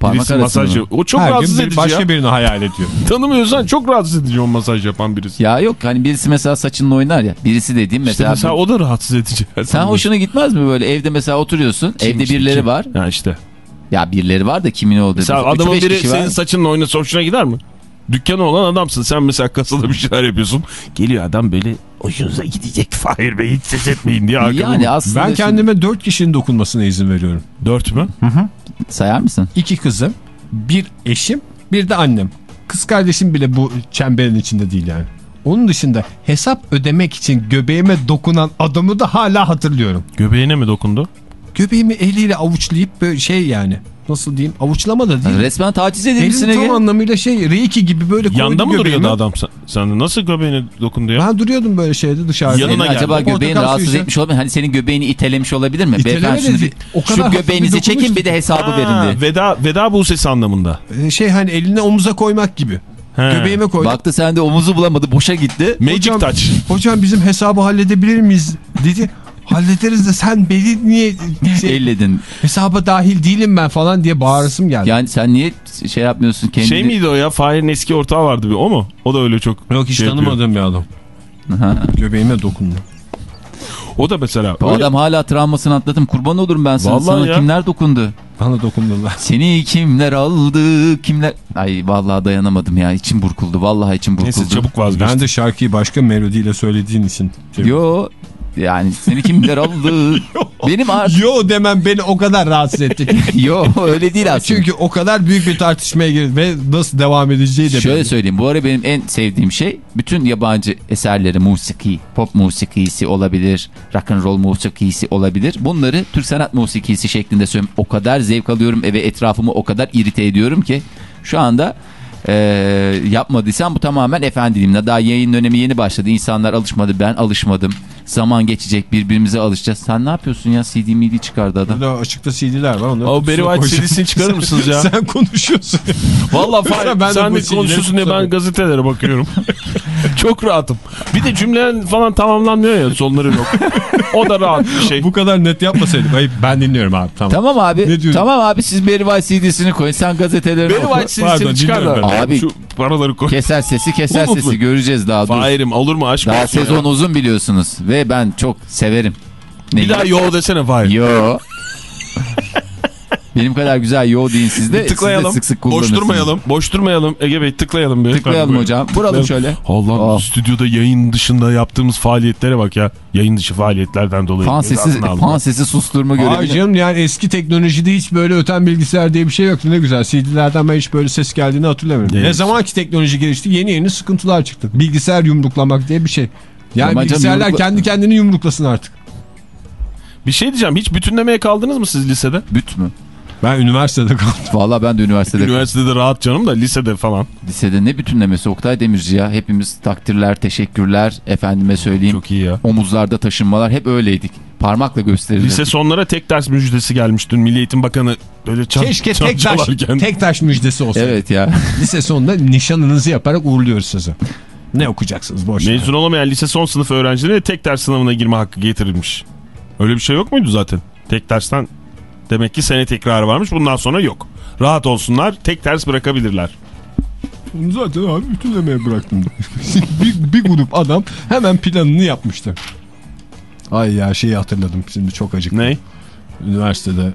Parmak birisi arasında masaj mı? O çok Her rahatsız edici başka ya. birini hayal ediyor. Tanımıyorsan çok rahatsız edici o masaj yapan birisi. Ya yok hani birisi mesela saçınla oynar ya. Birisi dediğim İşte mesela. mesela o da rahatsız edici. sen hoşuna gitmez mi böyle evde mesela oturuyorsun. evde işte, birileri kim? var. Ya işte. Ya birileri var da kimin olduğu. Mesela adamın biri kişi var. senin saçınla oynasa hoşuna gider mi? Dükkanı olan adamsın. Sen mesela kasada bir şeyler yapıyorsun. Geliyor adam böyle hoşunuza gidecek Fahir Bey hiç ses etmeyin diye. Yani aslında Ben şimdi- kendime dört kişinin dokunmasına izin veriyorum. Dört mü? sayar mısın? İki kızım, bir eşim, bir de annem. Kız kardeşim bile bu çemberin içinde değil yani. Onun dışında hesap ödemek için göbeğime dokunan adamı da hala hatırlıyorum. Göbeğine mi dokundu? Göbeğimi eliyle avuçlayıp böyle şey yani nasıl diyeyim avuçlama da değil. Resmen taciz edilmişsin tam Ege. anlamıyla şey reiki gibi böyle koydu Yanda mı göbeğime. duruyordu adam sen? Sen nasıl göbeğine dokundu ya? Ben duruyordum böyle şeyde dışarıda. Yanına geldi. acaba göbeğin rahatsız etmiş olabilir mi? Hani senin göbeğini itelemiş olabilir mi? İteleme Beyefendi de şunu değil. bir- O kadar şu göbeğinizi çekin bir de hesabı Ha, verin diye. veda, veda buğsesi anlamında. Ee, Şey hani eline omuza koymak gibi. He. Göbeğime koydu. Baktı sen de omuzu bulamadı boşa gitti. Magic Hocam- touch. Hocam bizim hesabı halledebilir miyiz dedi. Hallederiz de sen beni niye şey, Elledin. hesaba dahil değilim ben falan diye bağırasım geldi. Yani sen niye şey yapmıyorsun kendini? Şey miydi o ya? Fahir'in eski ortağı vardı bir o mu? O da öyle çok Yok hiç şey tanımadığım bir adam. Göbeğime dokundu. O da mesela. Bu öyle- adam hala travmasını atladım. Kurban olurum ben sana. Vallahi sana ya. kimler dokundu? Bana dokundular. Seni kimler aldı? Kimler? Ay vallahi dayanamadım ya. İçim burkuldu. Vallahi içim burkuldu. Neyse çabuk vazgeçtim. Ben de şarkıyı başka melodiyle söylediğin için. Yo. Yani seni kimler aldı? Benim artık... Yo demem beni o kadar rahatsız etti. Yo öyle değil aslında. Çünkü o kadar büyük bir tartışmaya girdi ve nasıl devam edeceği de Şöyle belli. söyleyeyim. Bu ara benim en sevdiğim şey bütün yabancı eserleri, musiki, pop musikisi olabilir, rock and roll musikisi olabilir. Bunları Türk sanat musikisi şeklinde söylüyorum. O kadar zevk alıyorum ve etrafımı o kadar irite ediyorum ki şu anda e, yapmadıysam bu tamamen efendiliğimle. Daha yayın dönemi yeni başladı. İnsanlar alışmadı. Ben alışmadım. Zaman geçecek. Birbirimize alışacağız. Sen ne yapıyorsun ya? CD midi çıkardı adam. Burada açıkta CD'ler var. Onları O Barry kutusuna White koyacağım. CD'sini çıkarır mısınız ya? Sen konuşuyorsun. Valla Ben de sen de CD'leri konuşuyorsun diye ben gazetelere bakıyorum. Çok rahatım. Bir de cümleler falan tamamlanmıyor ya sonları yok. o da rahat bir şey. Bu kadar net yapmasaydık. Hayır ben dinliyorum abi. Tamam. Tamam abi. Ne diyorsun? Tamam abi siz Barry White CD'sini koyun. Sen gazetelerini Barry oku. CD'sini çıkar da. Abi- Şu paraları koy. Keser sesi keser Bu mutlu. sesi göreceğiz daha dur. Fahir'im olur mu aşk Daha olsun ya. sezon uzun biliyorsunuz ve ben çok severim. Ne Bir daha yo desene Fahir. Yo. Benim kadar güzel yo deyin siz de. Tıklayalım. Siz de sık sık boş durmayalım. Boş durmayalım. Ege Bey tıklayalım bir. Tıklayalım Bak, hocam. Vuralım şöyle. Allah Oh. stüdyoda yayın dışında yaptığımız faaliyetlere bak ya. Yayın dışı faaliyetlerden dolayı. Fan sesi, fan sesi susturma Ay görevi. canım yani eski teknolojide hiç böyle öten bilgisayar diye bir şey yoktu. Ne güzel CD'lerden ben hiç böyle ses geldiğini hatırlamıyorum. Evet. Ne zaman ki teknoloji gelişti yeni yeni sıkıntılar çıktı. Bilgisayar yumruklamak diye bir şey. Yani Ama bilgisayarlar yumrukla- kendi kendini yumruklasın artık. Bir şey diyeceğim. Hiç bütünlemeye kaldınız mı siz lisede? Büt mü? Ben üniversitede kaldım. Valla ben de üniversitede, Üniversitede rahat canım da lisede falan. lisede ne bütünlemesi Oktay Demirci ya. Hepimiz takdirler, teşekkürler, efendime söyleyeyim. Çok iyi ya. Omuzlarda taşınmalar hep öyleydik. Parmakla gösterirdik. Lise sonlara tek ders müjdesi gelmiş dün. Milli Eğitim Bakanı böyle çan, Keşke çan tek taş, tek taş müjdesi olsa. Evet ya. Lise sonunda nişanınızı yaparak uğurluyoruz sizi. Ne okuyacaksınız boş ver. Mezun olamayan lise son sınıf öğrencilerine tek ders sınavına girme hakkı getirilmiş. Öyle bir şey yok muydu zaten? Tek dersten demek ki sene tekrarı varmış. Bundan sonra yok. Rahat olsunlar. Tek ders bırakabilirler. Bunu zaten abi bütünlemeye bıraktım. bir, bir grup adam hemen planını yapmıştı. Ay ya şeyi hatırladım şimdi çok acık. Ne? Üniversitede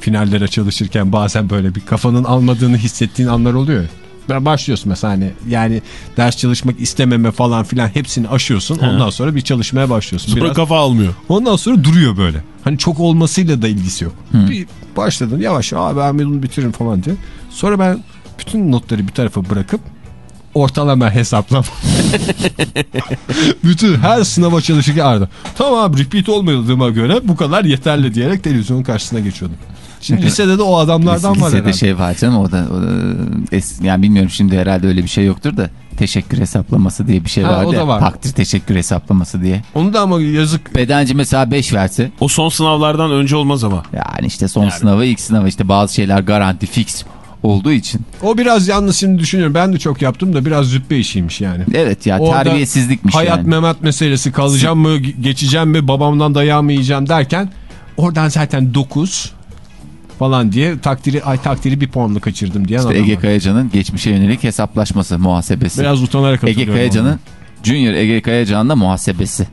finallere çalışırken bazen böyle bir kafanın almadığını hissettiğin anlar oluyor ya. Ben başlıyorsun mesela hani yani ders çalışmak istememe falan filan hepsini aşıyorsun. Ondan sonra bir çalışmaya başlıyorsun. Sonra Biraz- kafa almıyor. Ondan sonra duruyor böyle. Hani çok olmasıyla da ilgisi yok. Bir başladın yavaş abi ben bunu bitiririm falan diye. Sonra ben bütün notları bir tarafa bırakıp ortalama hesaplama. bütün her sınava çalışırken arada. Tamam repeat olmadığıma göre bu kadar yeterli diyerek televizyonun karşısına geçiyordum. Şimdi lisede de o adamlardan var Lisede herhalde. şey var canım o da, o da es- yani bilmiyorum şimdi herhalde öyle bir şey yoktur da teşekkür hesaplaması diye bir şey Ha, vardı. o da var. Takdir teşekkür hesaplaması diye. Onu da ama yazık. Bedenci mesela 5 verse O son sınavlardan önce olmaz ama. yani işte son sınavı ilk sınavı işte bazı şeyler garanti fix olduğu için. O biraz yalnız şimdi düşünüyorum. Ben de çok yaptım da biraz züppe işiymiş yani. Evet ya Orada terbiyesizlikmiş Hayat yani. memat meselesi kalacağım mı geçeceğim mi babamdan dayağı mı yiyeceğim derken oradan zaten 9 falan diye takdiri ay takdiri bir puanla kaçırdım diyen İşte adam Ege. Kayacan'ın geçmişe yönelik hesaplaşması muhasebesi. Biraz utanarak Ege Kayacan'ın. Junior Ege Kayacan'ın da muhasebesi.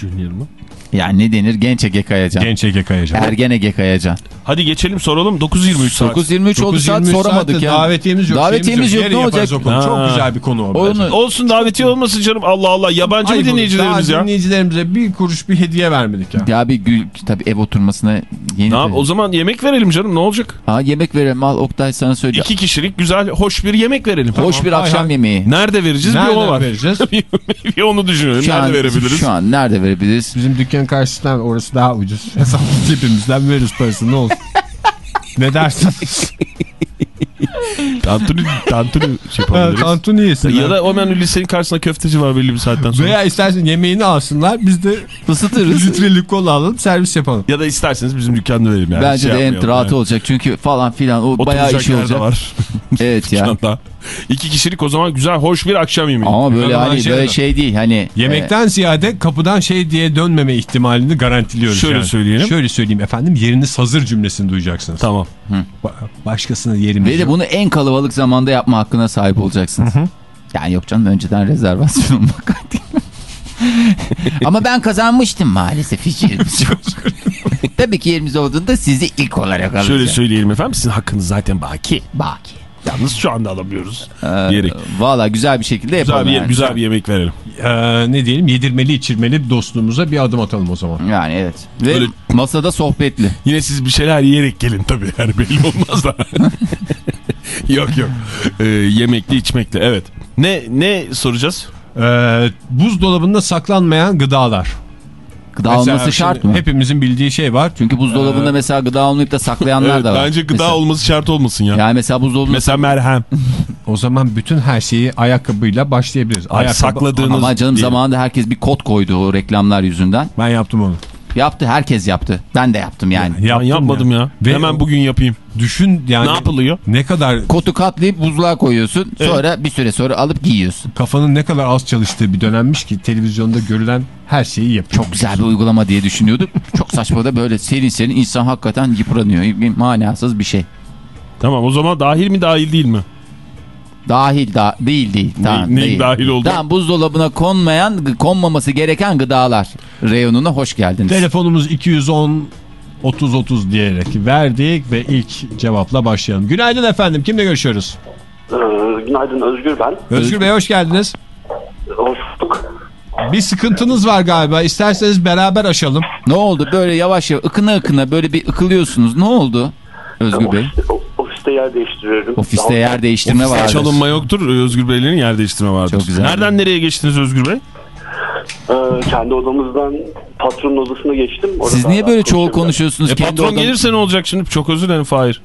Junior mu? Yani ne denir? Genç Ege Kayacan. Genç Ege Kayacan. Ergen Ege Kayacan. Hadi geçelim soralım. 9.23 saat. 9.23 oldu saat 9.23 soramadık ya. Davetiyemiz yok. Davetiyemiz şeyimiz yok, ne olacak? Çok güzel bir konu o. Onu-. Olsun davetiye olmasın canım. Allah Allah. Yabancı Ayıp mı dinleyicilerimiz ya? dinleyicilerimize bir kuruş bir hediye vermedik ya. Ya bir gül tabii ev oturmasına yeni Ne yap- o zaman yemek verelim canım ne olacak? Aa, yemek verelim al Oktay sana söylüyor. İki kişilik güzel hoş bir yemek verelim. Hoş bir hay akşam hay. yemeği. Nerede vereceğiz bir o var. vereceğiz? bir onu düşünüyorum. Şu Nerede an, verebiliriz? Şu an nerede verebiliriz? Bizim dükkan dükkanın karşısından orası daha ucuz. Hesap tipimizden veririz parasını ne olsun. ne dersiniz? Tantuni, tantuni şey Ha, yapabiliriz. Tantuni yesinler. Ya da o hemen lisenin karşısında köfteci var belli bir saatten sonra. Veya istersen yemeğini alsınlar biz de Isıtırız. litrelik kola alalım servis yapalım. Ya da isterseniz bizim dükkanda verelim yani. Bence Şey de en rahat yani. olacak çünkü falan filan o bayağı Oturacak işi yer de olacak. var. Evet ya. İki kişilik o zaman güzel hoş bir akşam yemeği. Ama böyle hani şey böyle şey değil hani. Yemekten ziyade kapıdan şey diye dönmeme ihtimalini garantiliyoruz. Şöyle yani. söyleyelim. Şöyle söyleyeyim efendim yeriniz hazır cümlesini duyacaksınız. Tamam. Ba- başkasına yerimiz Ve de yok. bunu en kalabalık zamanda yapma hakkına sahip olacaksınız. Yani yok canım önceden rezervasyon olmak. Ama ben kazanmıştım maalesef hiç yerimiz yok. Tabii ki yerimiz olduğunda sizi ilk olarak alacağım. Şöyle söyleyelim efendim sizin hakkınız zaten baki. Baki. Yalnız şu anda alamıyoruz. Ee, diyerek. Valla güzel bir şekilde Güzel yapalım bir, yani. güzel bir yemek verelim. Ee, ne diyelim yedirmeli içirmeli dostluğumuza bir adım atalım o zaman. Yani evet. Ve Öyle- masada sohbetli. Yine siz bir şeyler yiyerek gelin tabii yani belli olmaz da. yok yok. Ee, yemekli içmekli evet. Ne ne soracağız? Ee, buzdolabında saklanmayan gıdalar. Gıda Mesela olması şart mı? Hepimizin bildiği şey var. Çünkü buzdolabında mesela gıda olmayıp da saklayanlar Evet, da var. bence gıda mesela. olması şart olmasın ya. Yani mesela buzdolabında Mesela merhem. O zaman bütün her şeyi ayakkabıyla başlayabiliriz. Ay, Ayakkabı- sakladığınız- ama canım diyelim. zamanında herkes bir kod koydu o reklamlar yüzünden. Ben yaptım onu. Yaptı herkes yaptı. Ben de yaptım yani. Ben Yaptım yapmadım ya. Ve Hemen o- bugün yapayım. Düşün yani Ne yapılıyor? ne kadar Kotu katlayıp buzluğa koyuyorsun. Sonra bir süre sonra alıp giyiyorsun. kafanın ne kadar az çalıştığı bir dönemmiş ki televizyonda görülen her şeyi yapıyor. Çok güzel bir uygulama diye düşünüyorduk. Çok saçma da böyle serin serin insan hakikaten yıpranıyor. Bir manasız bir şey. Tamam o zaman dahil mi dahil değil mi? Dahil da değil değil. Tamam, ne değil. dahil oldu? Tamam buzdolabına konmayan konmaması gereken gıdalar reyonuna hoş geldiniz. Telefonumuz 210 30 30 diyerek verdik ve ilk cevapla başlayalım. Günaydın efendim. Kimle görüşüyoruz? Ee, günaydın Özgür ben. Özgür Bey hoş geldiniz. Hoş bulduk. Bir sıkıntınız var galiba. İsterseniz beraber aşalım. Ne oldu böyle yavaş yavaş ıkına ıkına böyle bir ıkılıyorsunuz. Ne oldu Özgür Bey? O- ofiste yer değiştiriyorum. Ofiste Daha- yer değiştirme Ofiste vardır. çalınma yoktur. Özgür Beylerin yer değiştirme vardır. Çok güzel. Nereden nereye geçtiniz Özgür Bey? Ee, kendi odamızdan patronun odasına geçtim. Orada Siz niye böyle çoğul konuşuyorsunuz? E, patron odam- gelirse ne olacak şimdi? Çok özür dilerim Fahir.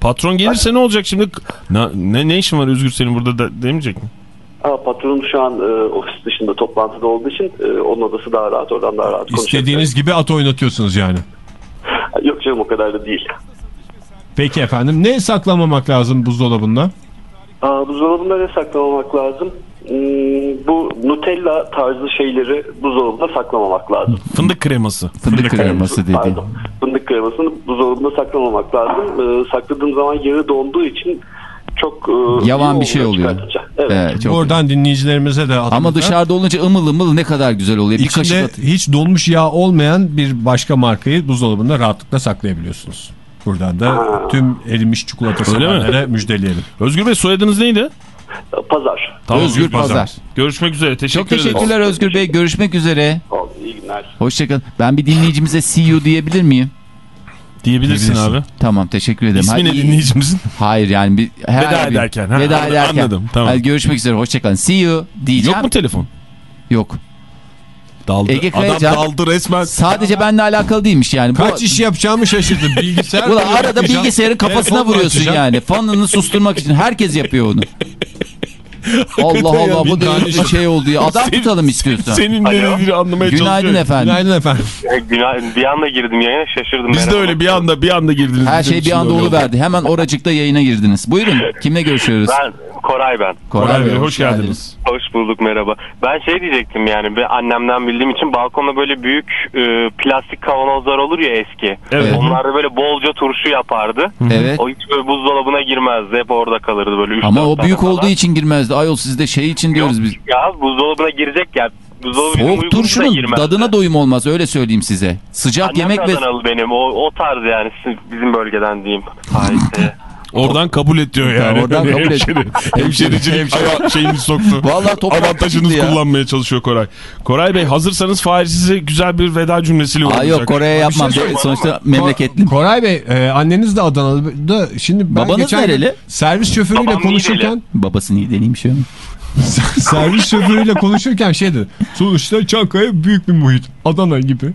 Patron gelirse ne olacak şimdi? Ne, ne, ne işin var Özgür senin burada da, demeyecek mi? Ha, patronum şu an e, ofis dışında toplantıda olduğu için e, onun odası daha rahat. Oradan daha rahat. İstediğiniz gibi at oynatıyorsunuz yani. Yok canım o kadar da değil. Peki efendim. Ne saklamamak lazım buzdolabında? Aa, buzdolabında ne saklamamak lazım? Hmm, bu Nutella tarzı şeyleri buzdolabında saklamamak lazım. Fındık kreması. Fındık kreması dedi. Pardon. Fındık kremasını buzdolabında saklamamak lazım. Ee, sakladığım zaman yağı donduğu için çok e, Yavan iyi bir şey oluyor. Evet. Evet, çok- Buradan dinleyicilerimize de Ama hatırlatalım. dışarıda olunca ımıl ımıl ne kadar güzel oluyor. Bir İçinde kaşık hiç donmuş yağ olmayan bir başka markayı buzdolabında rahatlıkla saklayabiliyorsunuz. Buradan da tüm erimiş çikolata severlere müjdeleyelim. Özgür Bey soyadınız neydi? Pazar. Tamam, Özgür Pazar. Görüşmek üzere. Teşekkür Çok teşekkürler Özgür Bey. Görüşmek üzere. İyi günler. Hoşçakalın. Ben bir dinleyicimize see you diyebilir miyim? Diyebilirsin Diyebilirsin. abi. Tamam teşekkür ederim. İsmi ne Hayır, dinleyicimizin? Hayır yani bir her Veda bir- ederken, ha, veda ederken. anladım, tamam. Hadi görüşmek üzere. Hoşçakalın. See you diyeceğim. Yok mu telefon? Yok. Daldı. Ege Adam Kayacan- daldı resmen. Sadece benimle alakalı değilmiş yani. Bu- Kaç iş yapacağımı şaşırdım. Bilgisayar Ulan arada yapacağım, bilgisayarın kafasına vuruyorsun açacağım? yani. Fanını susturmak için herkes yapıyor onu. Allah Allah bu da bir şey oldu ya. Adam tutalım istiyorsan. Senin ne dediğini anlamaya Günaydın çalışıyorum. efendim. Günaydın efendim. Günaydın. Bir anda girdim yayına şaşırdım. Biz de öyle bir anda bir anda girdiniz. Her şey bir anda oluverdi. Hemen oracıkta yayına girdiniz. Buyurun. Kimle görüşüyoruz? Ben Koray ben. Koray Bey hoş geldiniz. Hoş bulduk merhaba. Ben şey diyecektim yani bir annemden bildiğim için balkonda böyle büyük e, plastik kavanozlar olur ya eski. Evet. Onlarda böyle bolca turşu yapardı. Evet. O hiç böyle buzdolabına girmezdi. Hep orada kalırdı böyle 3 Ama o büyük olduğu için girmezdi. Ayol sizde şey için diyoruz biz. Ya buzdolabına girecek ya. Soğuk turşunun girmezdi. tadına doyum olmaz öyle söyleyeyim size. Sıcak Annem yemek ve benim. O, o tarz yani bizim bölgeden diyeyim. Haydi. Oradan kabul et diyor yani. oradan kabul et. Hemşeri, hemşericilik aya- şeyini soktu. Vallahi toprak Avantajınızı ya. kullanmaya çalışıyor Koray. Koray Bey hazırsanız Fahir size güzel bir veda cümlesiyle Aa uğurlayacak. yok Kore'ye yapmam. şey Sonuçta memleketli. Koray Bey e, anneniz de Adanalı. Da, şimdi ben Babanız geçen nereli? servis şoförüyle Babam konuşurken Babası niye deneyim şu an? servis şoförüyle konuşurken şey dedi. Sonuçta Çankaya büyük bir muhit. Adana gibi.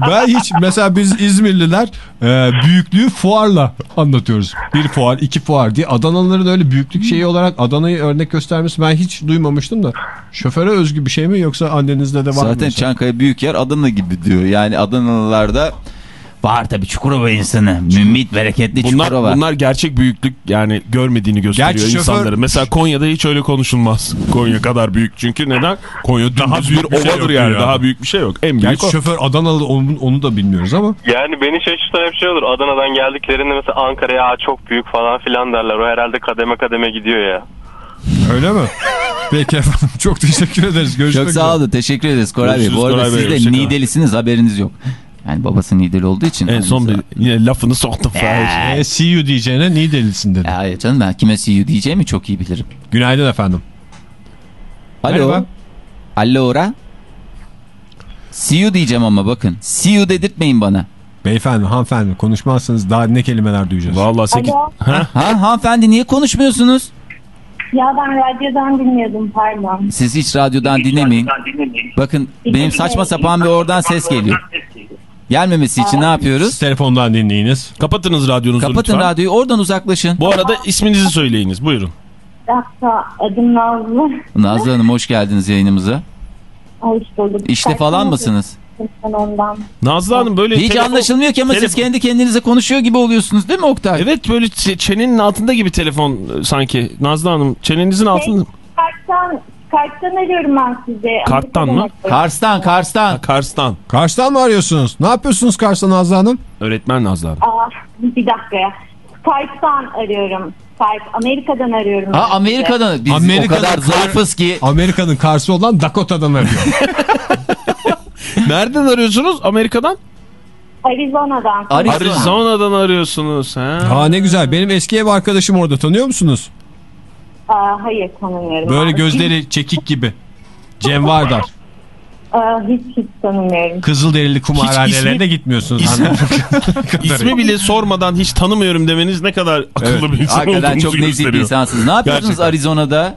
ben hiç mesela biz İzmirliler e, büyüklüğü fuarla anlatıyoruz. Bir fuar, iki fuar diye. Adanalıların öyle büyüklük şeyi olarak Adana'yı örnek göstermesi ben hiç duymamıştım da. Şoföre özgü bir şey mi yoksa annenizde de var mı? Zaten mesela? Çankaya büyük yer Adana gibi diyor. Yani Adanalılarda var tabii Çukurova insanı. Mümmit bereketli Bunlar, Çukurova. bunlar gerçek büyüklük yani görmediğini gösteriyor Gerçi şoför- insanları. Mesela Konya'da hiç öyle konuşulmaz. Konya kadar büyük çünkü neden? Konya daha bir büyük bir şey ovadır yok yani. ya. Daha büyük bir şey yok. En büyük Gerçi o. şoför Adanalı onu, onu da bilmiyoruz ama. Yani beni şaşırtan hep şey olur. Adana'dan geldiklerinde mesela Ankara'ya "Aa, çok büyük falan filan derler. O herhalde kademe kademe gidiyor ya. Öyle mi? Peki efendim çok teşekkür ederiz. Görüşmek Çok sağ olun. Teşekkür ederiz Koray Bey. Bu arada Koray Bey, siz de. Nidelisiniz haberiniz yok. Yani babası Nideli olduğu için. En son bir yine lafını soktum. Fahir. E, see you diyeceğine niye delisin dedi. Ya hayır canım ben kime see you diyeceğimi çok iyi bilirim. Günaydın efendim. Alo. Merhaba. Alo ora. See you diyeceğim ama bakın. See you dedirtmeyin bana. Beyefendi, hanımefendi konuşmazsanız daha ne kelimeler duyacağız? Vallahi sekiz... Alo. Ha hanımefendi niye konuşmuyorsunuz? Ya ben radyodan dinliyordum pardon. Siz hiç radyodan dinlemeyin. Bakın benim saçma sapan bir oradan ses geliyor. Gelmemesi için ne yapıyoruz? Siz telefondan dinleyiniz. Kapatınız radyonuzu Kapatın lütfen. radyoyu oradan uzaklaşın. Bu arada isminizi söyleyiniz. Buyurun. Dakika adım Nazlı. Nazlı Hanım hoş geldiniz yayınımıza. Hoş bulduk. İşte falan mısınız? Ben ondan. Nazlı Hanım böyle... Hiç telefon- anlaşılmıyor ki ama siz telefon- kendi kendinize konuşuyor gibi oluyorsunuz değil mi Oktay? Evet böyle çenenin altında gibi telefon e, sanki. Nazlı Hanım çenenizin altında. Karttan, karttan arıyorum ben size. Karttan mı? Kars'tan Kars'tan. Kars'tan. Kars'tan mı arıyorsunuz? Ne yapıyorsunuz Kars'tan Nazlı Hanım? Öğretmen Nazlı Hanım. Aa, bir dakika ya. Skype'tan arıyorum. Skype. Amerika'dan arıyorum. Ha. Amerika'dan biz Amerika'dan o kadar zayıfız ki. Amerika'nın Kars'ı olan Dakota'dan arıyor. Nereden arıyorsunuz? Amerika'dan? Arizona'dan. Arizona. Arizona'dan arıyorsunuz. Ha. Aa ne güzel. Benim eski ev arkadaşım orada tanıyor musunuz? Aa, hayır tanımıyorum. Böyle abi. gözleri çekik gibi. Cem Vardar. Aa, hiç hiç tanımıyorum. Kızılderili kumarhanelerine ismi- gitmiyorsunuz. ismi-. İsmi bile sormadan hiç tanımıyorum demeniz ne kadar akıllı bir insan Hakikaten olduğunuzu çok nezih bir gösteriyor. insansınız. Ne yapıyorsunuz Gerçekten. Arizona'da?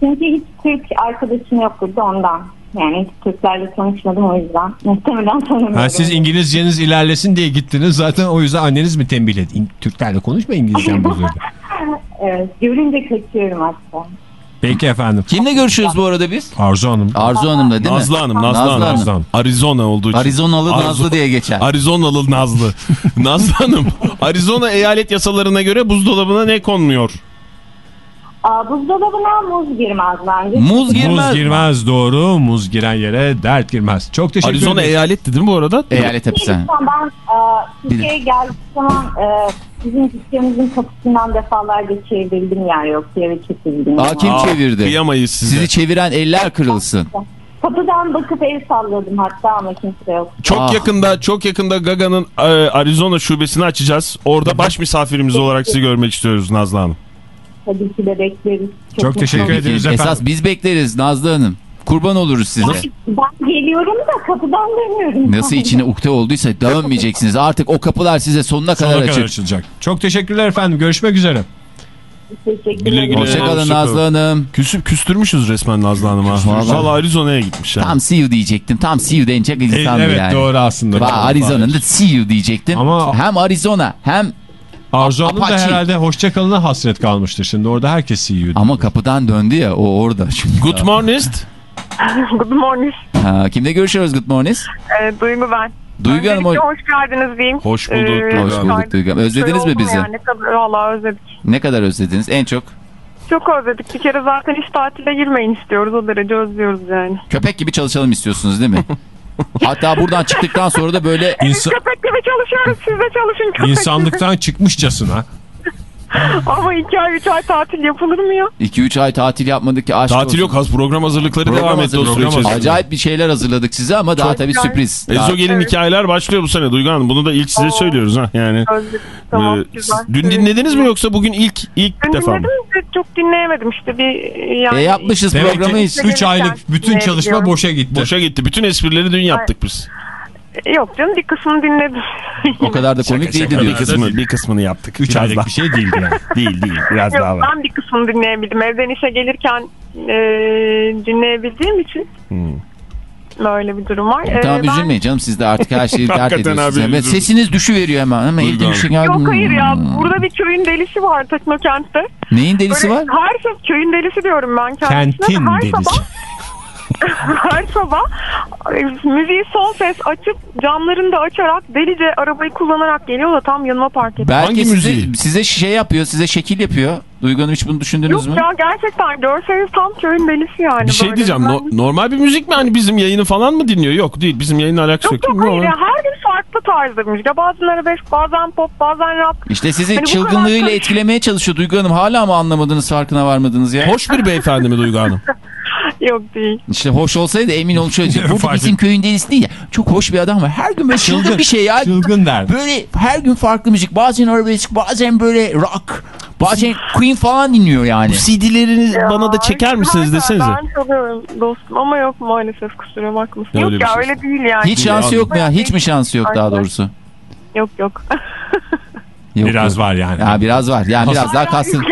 Çünkü hiç Türk arkadaşım yok burada ondan. Yani hiç Türklerle tanışmadım o yüzden. Muhtemelen tanımıyorum. Ha, siz İngilizceniz ilerlesin diye gittiniz. Zaten o yüzden anneniz mi tembihledi? Türklerle konuşma İngilizcen bozuldu. Evet, görünce kaçıyorum hatta. Peki efendim. Kimle görüşüyoruz bu arada biz? Arzu Hanım. Arzu Hanım'la değil mi? Nazlı Hanım, Nazlı, Nazlı Hanım. Hanım. Arizona olduğu için. Arizonalı Arzu- Nazlı diye geçer. Arizonalı Nazlı. Nazlı Hanım, Arizona eyalet yasalarına göre buzdolabına ne konmuyor? Aa, buzdolabına muz girmez bence. Muz girmez. Muz girmez doğru. Muz giren yere dert girmez. Çok teşekkür Arizona ederim. eyaletti değil mi bu arada? Eyalet hapishane. Ben e, Türkiye'ye geldiğim zaman e, sizin dükkanınızın kapısından defalarca çevrildim yer yok diye ve kesildim. Aa, kim Aa, çevirdi? Kıyamayız size. Sizi çeviren eller kırılsın. Kapıdan bakıp el salladım hatta ama kimse yok. Çok Ah. yakında çok yakında Gaga'nın e, Arizona şubesini açacağız. Orada baş misafirimiz olarak sizi görmek istiyoruz Nazlı Hanım. Tabii ki de bekleriz. Çok mutlu teşekkür ederiz Esas efendim. biz bekleriz Nazlı Hanım. Kurban oluruz size. Ben geliyorum da kapıdan dönüyorum. Nasıl içine ukde olduysa dönmeyeceksiniz. Artık o kapılar size sonuna kadar Sonuna kadar açık. açılacak. Çok teşekkürler efendim. Görüşmek üzere. Güle güle. Hoşçakalın Hoşça Nazlı Hanım. Küsüp küstürmüşüz resmen Nazlı Hanım'a. Valla Arizona'ya gitmiş yani. Tam see you diyecektim. Tam see you denecek E, insandı evet yani. doğru aslında. Va- Arizona'nın da see you diyecektim. Ama- Hem Arizona hem Arzu Hanım da herhalde hoşçakalına hasret kalmıştır. Şimdi orada herkes yiyor. ama kapıdan döndü ya o orada. Çünkü. Good morning. Good morning. Ha, kimle görüşüyoruz Good Morning? Ee, Duygu ben. Duygu Hanım hoş, hoş geldiniz diyeyim. Hoş bulduk, Ee, Duygu hoş bulduk Duygu Hanım. Özlediniz mi bizi? Yani, tabii, vallahi özledik. Ne kadar özlediniz? En çok Çok özledik. Bir kere zaten hiç tatile girmeyin istiyoruz. O derece özlüyoruz yani. köpek gibi çalışalım istiyorsunuz değil mi? Hatta buradan çıktıktan sonra da böyle İnsa- Köpek gibi çalışıyoruz. Siz de çalışın köpek gibi. insanlıktan çıkmışçasına. Ama iki ay, üç ay tatil yapılır mı ya? 2-3 ay tatil yapmadık ki aşk Tatil olsun. yok az program hazırlıkları Program devam etti o süre içerisinde. Acayip bir şeyler hazırladık size ama daha tabii güzel. sürpriz. Ezogelin hikayeler başlıyor bu sene Duygu Hanım. Bunu da ilk size söylüyoruz ha yani. Tamam Ee, güzel. dün dinlediniz mi yoksa bugün ilk ilk Dün defa mı? dinledim de çok dinleyemedim işte bir yani. E yapmışız Demek programı hiç. 3 aylık bütün çalışma boşa gitti. Boşa gitti. Bütün esprileri dün yaptık biz. Yok canım bir kısmını dinledim. O kadar da komik değildi Bir diyorsun. kısmı, bir kısmını yaptık. 3 Biraz aylık daha. bir şey değildi yani. Değil değil. Biraz Yok, daha var. ben bir kısmını dinleyebildim. Evden işe gelirken e, dinleyebildiğim için. Böyle bir durum var. E, Tamam ben- üzülmeyin canım siz de artık her şeyi dert ediyorsunuz. abi, sesiniz düşüveriyor hemen. Hemen. Yok hayır ya burada bir köyün delisi var Teknokent'te. Neyin delisi Böyle var? Her sabah köyün delisi diyorum ben kendisine. Kentin her delisi. Sabah, her sabah e, müziği son ses açıp camlarını da açarak delice arabayı kullanarak geliyor da tam yanıma park ediyor. Belki Hangi size, müziği? size şey yapıyor, size şekil yapıyor. Duygu Hanım hiç bunu düşündünüz Yok mü? ya gerçekten görseniz tam köyün delisi yani. Bir şey böyle. diyeceğim. Ben- no- normal bir müzik mi? Hani bizim yayını falan mı dinliyor? Yok değil. Bizim yayınla alakası Yok yok. yok hayır ya her gün farklı tarzda müzik. Ya Bazen arabesk, bazen pop, bazen rock. İşte sizi Hani çılgınlığıyla kadar- etkilemeye çalışıyor Duygu Hanım. Hala mı anlamadınız, farkına varmadınız ya? Hoş bir beyefendi mi Duygu Hanım? Yok değil. İşte hoş olsaydı emin olun şöyle. Bu Fark bizim köyün delisi değil ya. Çok hoş bir adam var. Her gün böyle çılgın bir şey ya. Çılgın derdi. Böyle her gün farklı müzik. Bazen arabesk, bazen böyle rock. Bazen Queen falan dinliyor yani. CD'lerini bana da çeker Ya, misiniz desenize. Ben çalıyorum dostum ama yok maalesef kusura bakmasın. Öyle yok ya şey. öyle değil yani. Hiç şansı yok mu ya? Hiç mi şansı yok daha Aynen. doğrusu? Yok yok. Yok, Biraz yok. var yani. Ya biraz var. Yani biraz daha kalsın.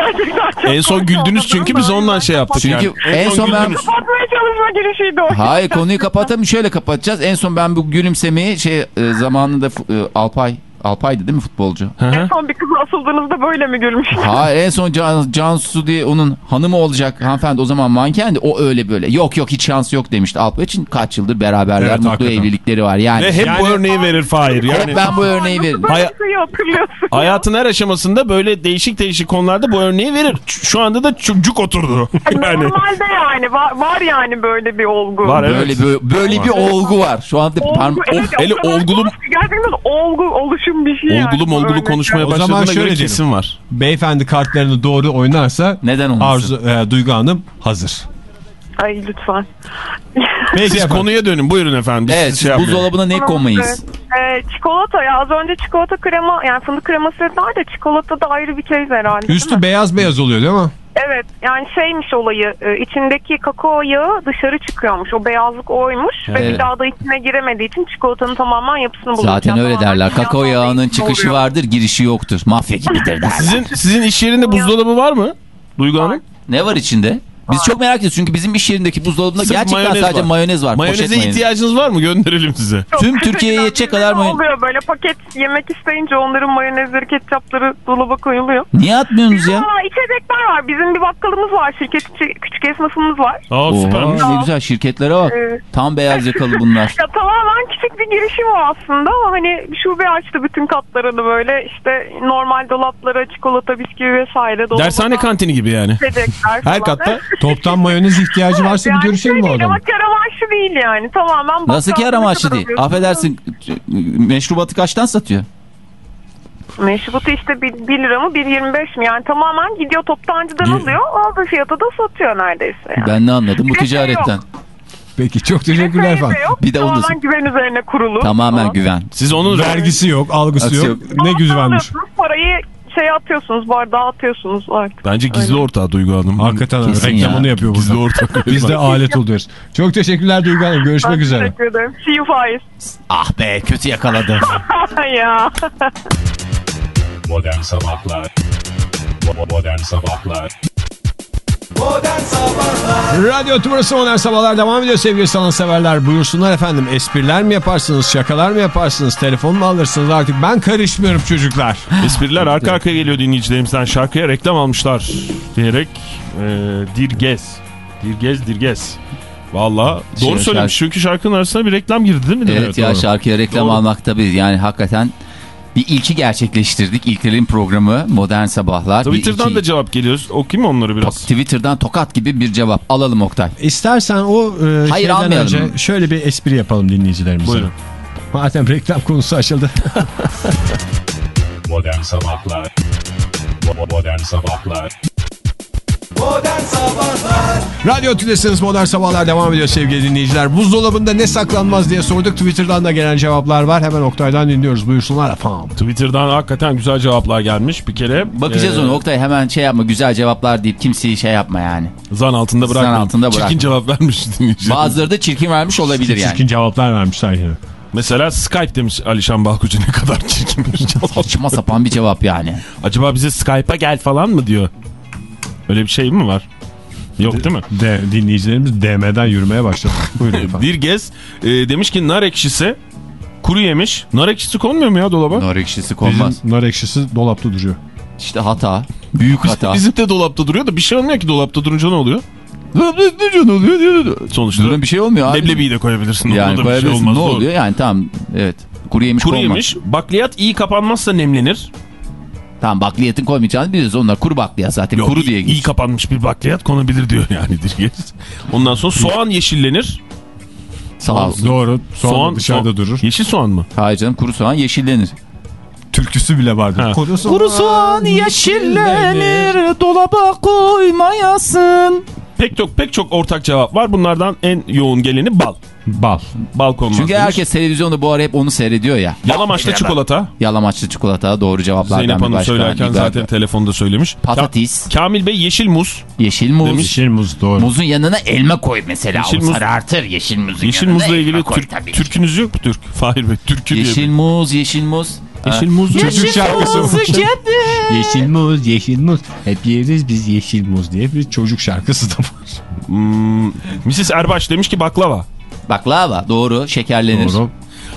En son güldünüz çünkü biz ondan şey yaptık Çünkü yani. en son ben... Kapatmaya çalışma girişiydi o. Hayır konuyu kapatalım şöyle kapatacağız. En son ben bu gülümsemeyi şey e, zamanında e, Alpay Alpay'dı değil mi futbolcu? Hı hı. En son bir kızı asıldığınızda böyle mi gülmüş? Hayır en son Can, Cansu diye onun hanımı olacak hanımefendi o zaman mankendi. O öyle böyle. Yok yok hiç şansı yok demişti Alpay için. Kaç yıldır beraberler Evet, mutlu hakikaten. evlilikleri var. Yani Ve hep bu Yani- örneği verir Fahir. Yani hep ben bu örneği veririm. Hatırlıyorsun. hayatın her aşamasında böyle değişik değişik konularda bu örneği verir. Şu anda da çocuk oturdu. yani Normalde yani var, var yani böyle bir olgu. Var, evet. Böyle böyle, böyle bir olgu var. Şu anda Olgu, parm- evet, of, hele o kadar olgulu- Gerçekten olgu, oluşum bir şey yani. olgulu bu molgulu konuşmaya O zaman başladığına şöyle göre diyelim. kesin var. Beyefendi kartlarını doğru oynarsa neden olmasın? Arzu, e, Duygu Hanım hazır. Ay lütfen. Peki Siz efendim. konuya dönün buyurun efendim. Biz Evet şey buzdolabına ne konmayız? Ee, çikolata ya az önce çikolata krema yani fındık kreması dediler de çikolata da ayrı bir kez herhalde. Üstü beyaz beyaz oluyor değil mi? Evet yani şeymiş olayı e, içindeki kakao yağı dışarı çıkıyormuş o beyazlık oymuş ve Evet. bir daha da içine giremediği için çikolatanın tamamen yapısını buluyor. Zaten öyle derler. Kakao yağının çıkışı oluyor. vardır, girişi yoktur. Mafya gibidir derler. Sizin, sizin iş yerinde buzdolabı var mı? Duygu Hanım? Ne var içinde? Biz çok merak ediyoruz çünkü bizim iş yerindeki buzdolabında Sırf gerçekten mayonez sadece var. mayonez var. Mayoneze mayonez. ihtiyacınız var mı? Gönderelim size. Yok, Tüm Türkiye'ye yetecek kadar mayonez- oluyor böyle paket yemek isteyince onların mayonezleri ketçapları dolaba koyuluyor. Niye atmıyorsunuz ya? Aa, içecekler var. Bizim bir bakkalımız var. Şirket içi küçük esnafımız var. Aa süpermiş. Ne güzel şirketlere bak. Ee, Tam beyaz yakalı bunlar. Ya tamamen küçük bir girişim o aslında ama hani şube açtı bütün katlarını böyle işte normal dolaplara çikolata, bisküvi vesaire dolaba Dershane kantini gibi yani. içecekler Her katta. Toptan mayonez ihtiyacı varsa bir Yani görüşelim şey mi değil adamı? Ama kar amaçlı değil yani tamamen Nasıl ne kadar değil. alıyorsun? Affedersin meşrubatı kaçtan satıyor? Meşrubatı işte 1, lira mı 1.25 mi yani tamamen gidiyor toptancıdan alıyor aldığı fiyata da satıyor neredeyse yani. Ben ne anladım bu Bir şey ticaretten. yok. Peki çok Bir teşekkürler şey efendim. yok, Bir de onu- tamamen güven üzerine kurulu. Tamamen falan. güven. Siz onun Vergisi yok, algısı Aksi yok. yok. Ne güvenmiş. Parayı atıyorsunuz bardağa atıyorsunuz artık. Bence gizli ortağı Duygu Hanım. Hakikaten öyle. Kesin reklamını ya. yapıyor Gizli burada. ortak. Biz de alet oluyoruz. Çok teşekkürler Duygu Hanım. Görüşmek Ben üzere. Teşekkür ederim. See you Faiz. Ah be kötü yakaladı. ya. Modern Sabahlar Modern Sabahlar Radyo Tümrüsü Modern Sabahlar devam ediyor sevgili sanatseverler. Buyursunlar efendim. Espriler mi yaparsınız, şakalar mı yaparsınız, telefon mu alırsınız artık? Ben karışmıyorum çocuklar. Espriler arka arkaya geliyor dinleyicilerimizden. Şarkıya reklam almışlar diyerek e, dirgez. Dirgez dirgez. Valla doğru söylemiş şarkı- çünkü şarkının arasına bir reklam girdi değil mi? evet ya doğru. şarkıya reklam Doğru. almak tabii yani hakikaten bir ilki gerçekleştirdik. İlklerin programı Modern Sabahlar. Twitter'dan ilki- da cevap geliyor. Okuyayım mı onları biraz? Twitter'dan tokat gibi bir cevap alalım Oktay. İstersen o e, Hayır, şeyden almayalım. önce şöyle bir espri yapalım dinleyicilerimize. Buyurun. Madem reklam konusu açıldı. Modern Sabahlar Modern Sabahlar Modern Sabahlar Radyo Tülesi'niz Modern Sabahlar devam ediyor sevgili dinleyiciler. Buzdolabında ne saklanmaz diye sorduk. Twitter'dan da gelen cevaplar var. Hemen Oktay'dan dinliyoruz. Buyursunlar efendim. Twitter'dan hakikaten güzel cevaplar gelmiş. Bir kere Bakacağız e, onu Oktay hemen şey yapma güzel cevaplar deyip kimseyi şey yapma yani. Zan altında bırakmayın. altında bırakma. Çirkin cevap vermiş dinleyiciler. Bazıları da çirkin vermiş olabilir yani. Çirkin cevaplar vermişler yine. Mesela Skype demiş Alişan Balkucu ne kadar çirkin bir cevap. Saçma sapan bir cevap yani. Acaba bize Skype'a gel falan mı diyor? Öyle bir şey mi var? Yok değil mi? De, dinleyicilerimiz DM'den yürümeye başladı. Buyurun efendim. Bir gez e, demiş ki nar ekşisi kuru yemiş. Nar ekşisi konmuyor mu ya dolaba? Nar ekşisi konmaz. Bizim nar ekşisi dolapta duruyor. İşte hata. Büyük hata. Bizim de dolapta duruyor da bir şey olmuyor ki dolapta durunca ne oluyor? ne oluyor? Sonuçta Durun bir şey olmuyor abi. leblebiyi de koyabilirsin. Yani da bir şey koyabilirsin. olmaz. ne doğru. oluyor yani tamam evet. Kuru yemiş Kuru konmaz. yemiş. Bakliyat iyi kapanmazsa nemlenir. Tamam bakliyatın koymayacağını biliyoruz. Onlar kuru bakliyat zaten. Yok, kuru iyi- diye iyi geçiyor. kapanmış bir bakliyat konabilir diyor yani. Ondan sonra soğan yeşillenir. Sağ olsun. Doğru. Soğan, Soğan dışarıda soğan- durur. Yeşil soğan mı? Hayır canım kuru soğan yeşillenir. Türküsü bile vardır. Ha. Kuru soğan, Kuru soğan yeşillenir dolaba koymayasın. Pek çok pek çok ortak cevap var. Bunlardan en yoğun geleni bal. Bal. Bal konmaz. Çünkü demiş. herkes televizyonda bu ara hep onu seyrediyor ya. Yalamaçlı çikolata. Yalamaçlı çikolata doğru cevaplardan Zeynep Hanım başka. söylerken Bir zaten telefonda söylemiş. Patates, Ka- Kamil Bey yeşil muz. yeşil muz. Yeşil muz doğru. Muzun yanına elma koy mesela. Yeşil o muz- sarartır yeşil muzun Yeşil yanına muzla ilgili koy tabii. türkünüz yok mu Türk? Fahir Bey türkü diye. Yeşil muz, yeşil muz. Yeşil muz. Çocuk şarkısı. kedi. Yeşil muz, yeşil muz. Hep yeriz biz yeşil muz diye bir çocuk şarkısı da var. Hmm, Mrs. Erbaş demiş ki baklava. Baklava doğru şekerlenir. Doğru.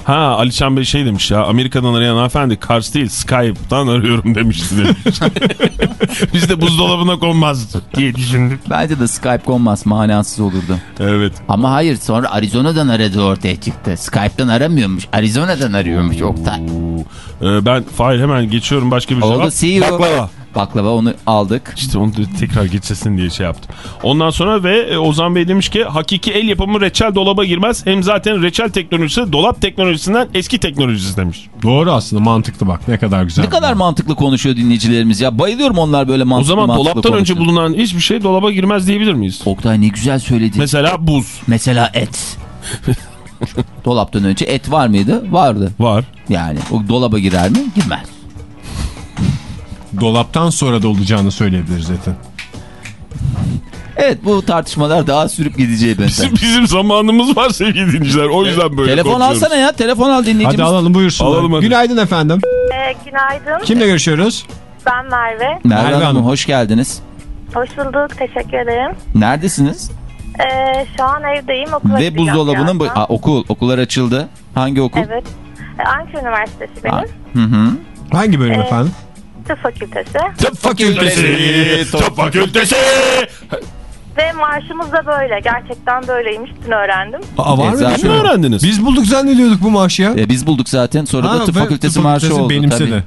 Ha Alişan Bey şey demiş ya Amerika'dan arayan hanımefendi Kars değil Skype'dan arıyorum demişti demiş. Biz de buzdolabına konmaz diye düşündük. Bence de Skype konmaz manasız olurdu. Evet. Ama hayır sonra Arizona'dan aradığı ortaya çıktı. Skype'dan aramıyormuş. Arizona'dan arıyormuş Oktay. Ee, ben Fahir hemen geçiyorum başka bir Oldu cevap. see you. Baklava. Baklava onu aldık. İşte onu tekrar geçesin diye şey yaptım. Ondan sonra ve e, Ozan Bey demiş ki hakiki el yapımı reçel dolaba girmez. Hem zaten reçel teknolojisi dolap teknolojisinden eski teknolojisi demiş. Doğru aslında mantıklı bak ne kadar güzel. Ne kadar mantıklı konuşuyor dinleyicilerimiz ya. Bayılıyorum onlar böyle O mantıklı zaman mantıklı dolaptan önce konuşuyor. bulunan hiçbir şey dolaba girmez diyebilir miyiz? Oktay ne güzel söyledi. Mesela buz Mesela et. Dolaptan önce et var mıydı? Vardı. var. Yani o dolaba girer mi? Girmez. Dolaptan sonra da olacağını söyleyebiliriz zaten. Evet bu tartışmalar daha sürüp gideceği benzer. Bizim, bizim zamanımız var sevgili dinleyiciler. O yüzden böyle Telefon alsana ya. Telefon al dinleyicimiz. Hadi alalım buyursunlar. Alalım hadi. Günaydın efendim. Ee, günaydın. Kimle görüşüyoruz? Ben Merve. Merve, Merve Hanım hoş geldiniz. Hoş bulduk. Teşekkür ederim. Neredesiniz? Ee, şu an evdeyim. Okula Ve buzdolabının... bu-. Aa, okul. Okullar açıldı. Hangi okul? Evet. Ee, Ankara Üniversitesi benim. Aa, Hı hı. Hangi bölüm Ee, efendim? Tıp fakültesi. Tıp fakültesi, tıp fakültesi. Ve marşımız da böyle. Gerçekten böyleymiş. Dün öğrendim. Aa, var mı? Eczacı. Ne öğrendiniz? Biz bulduk zannediyorduk bu maaşı ya. E, biz bulduk zaten. Sonra da tıp ve fakültesi tıp marşı fakültesi oldu. benimsedi. Tabii.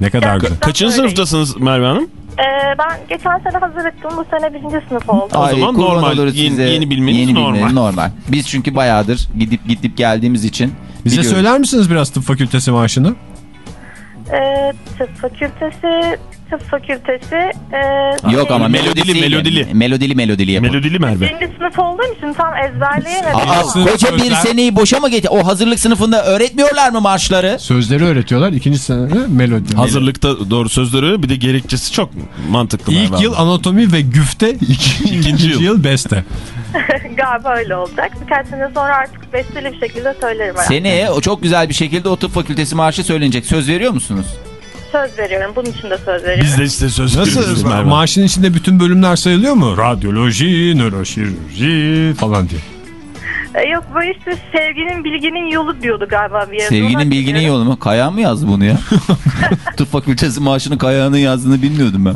Ne kadar güzel. Gerçekten Kaçıncı sınıftasınız Merve Hanım? Ee, ben geçen sene hazırlıktım. Bu sene birinci sınıf oldum. O zaman kurban normal. oluruz Yeni- yeni bilmeniz Yeni normal. bilmeniz normal. Biz çünkü bayağıdır gidip gidip geldiğimiz için Bize biliyoruz. söyler misiniz biraz tıp fakültesi maaşını? Ee, tıp fakültesi... Tıp fakültesi... E, Yok ama Melodili, melodili. Melodili melodili yapın. Melodili Merve. Birinci sınıf olduğum için tam ezberleyemedim. Aa, ama- Sınıf koca bir sözler- seneyi boşa mı geçti? O hazırlık sınıfında öğretmiyorlar mı marşları? Sözleri öğretiyorlar. ikinci sene melodi. Hazırlıkta doğru sözleri bir de gerekçesi çok mantıklı. Merve İlk yıl Hanım. anatomi ve güfte, iki, ikinci yıl. yıl beste. Galiba öyle olacak. Birkaç sene sonra artık besteli bir şekilde söylerim herhalde. Seneye o çok güzel bir şekilde o tıp fakültesi marşı söylenecek. Söz veriyor musunuz? Söz veriyorum. Bunun için de söz veriyorum. Biz de size söz veriyoruz Nasıl? Merve. Maaşın içinde bütün bölümler sayılıyor mu? Radyoloji, nöroşirurji falan diye. Ee, yok bu işte sevginin bilginin yolu diyordu galiba bir yerde. Sevginin Onu bilginin hatırlıyorum. yolu mu? Kayağın mı yazdı bunu ya? tıp fakültesi maaşını Kayağı'nın yazdığını bilmiyordum ben.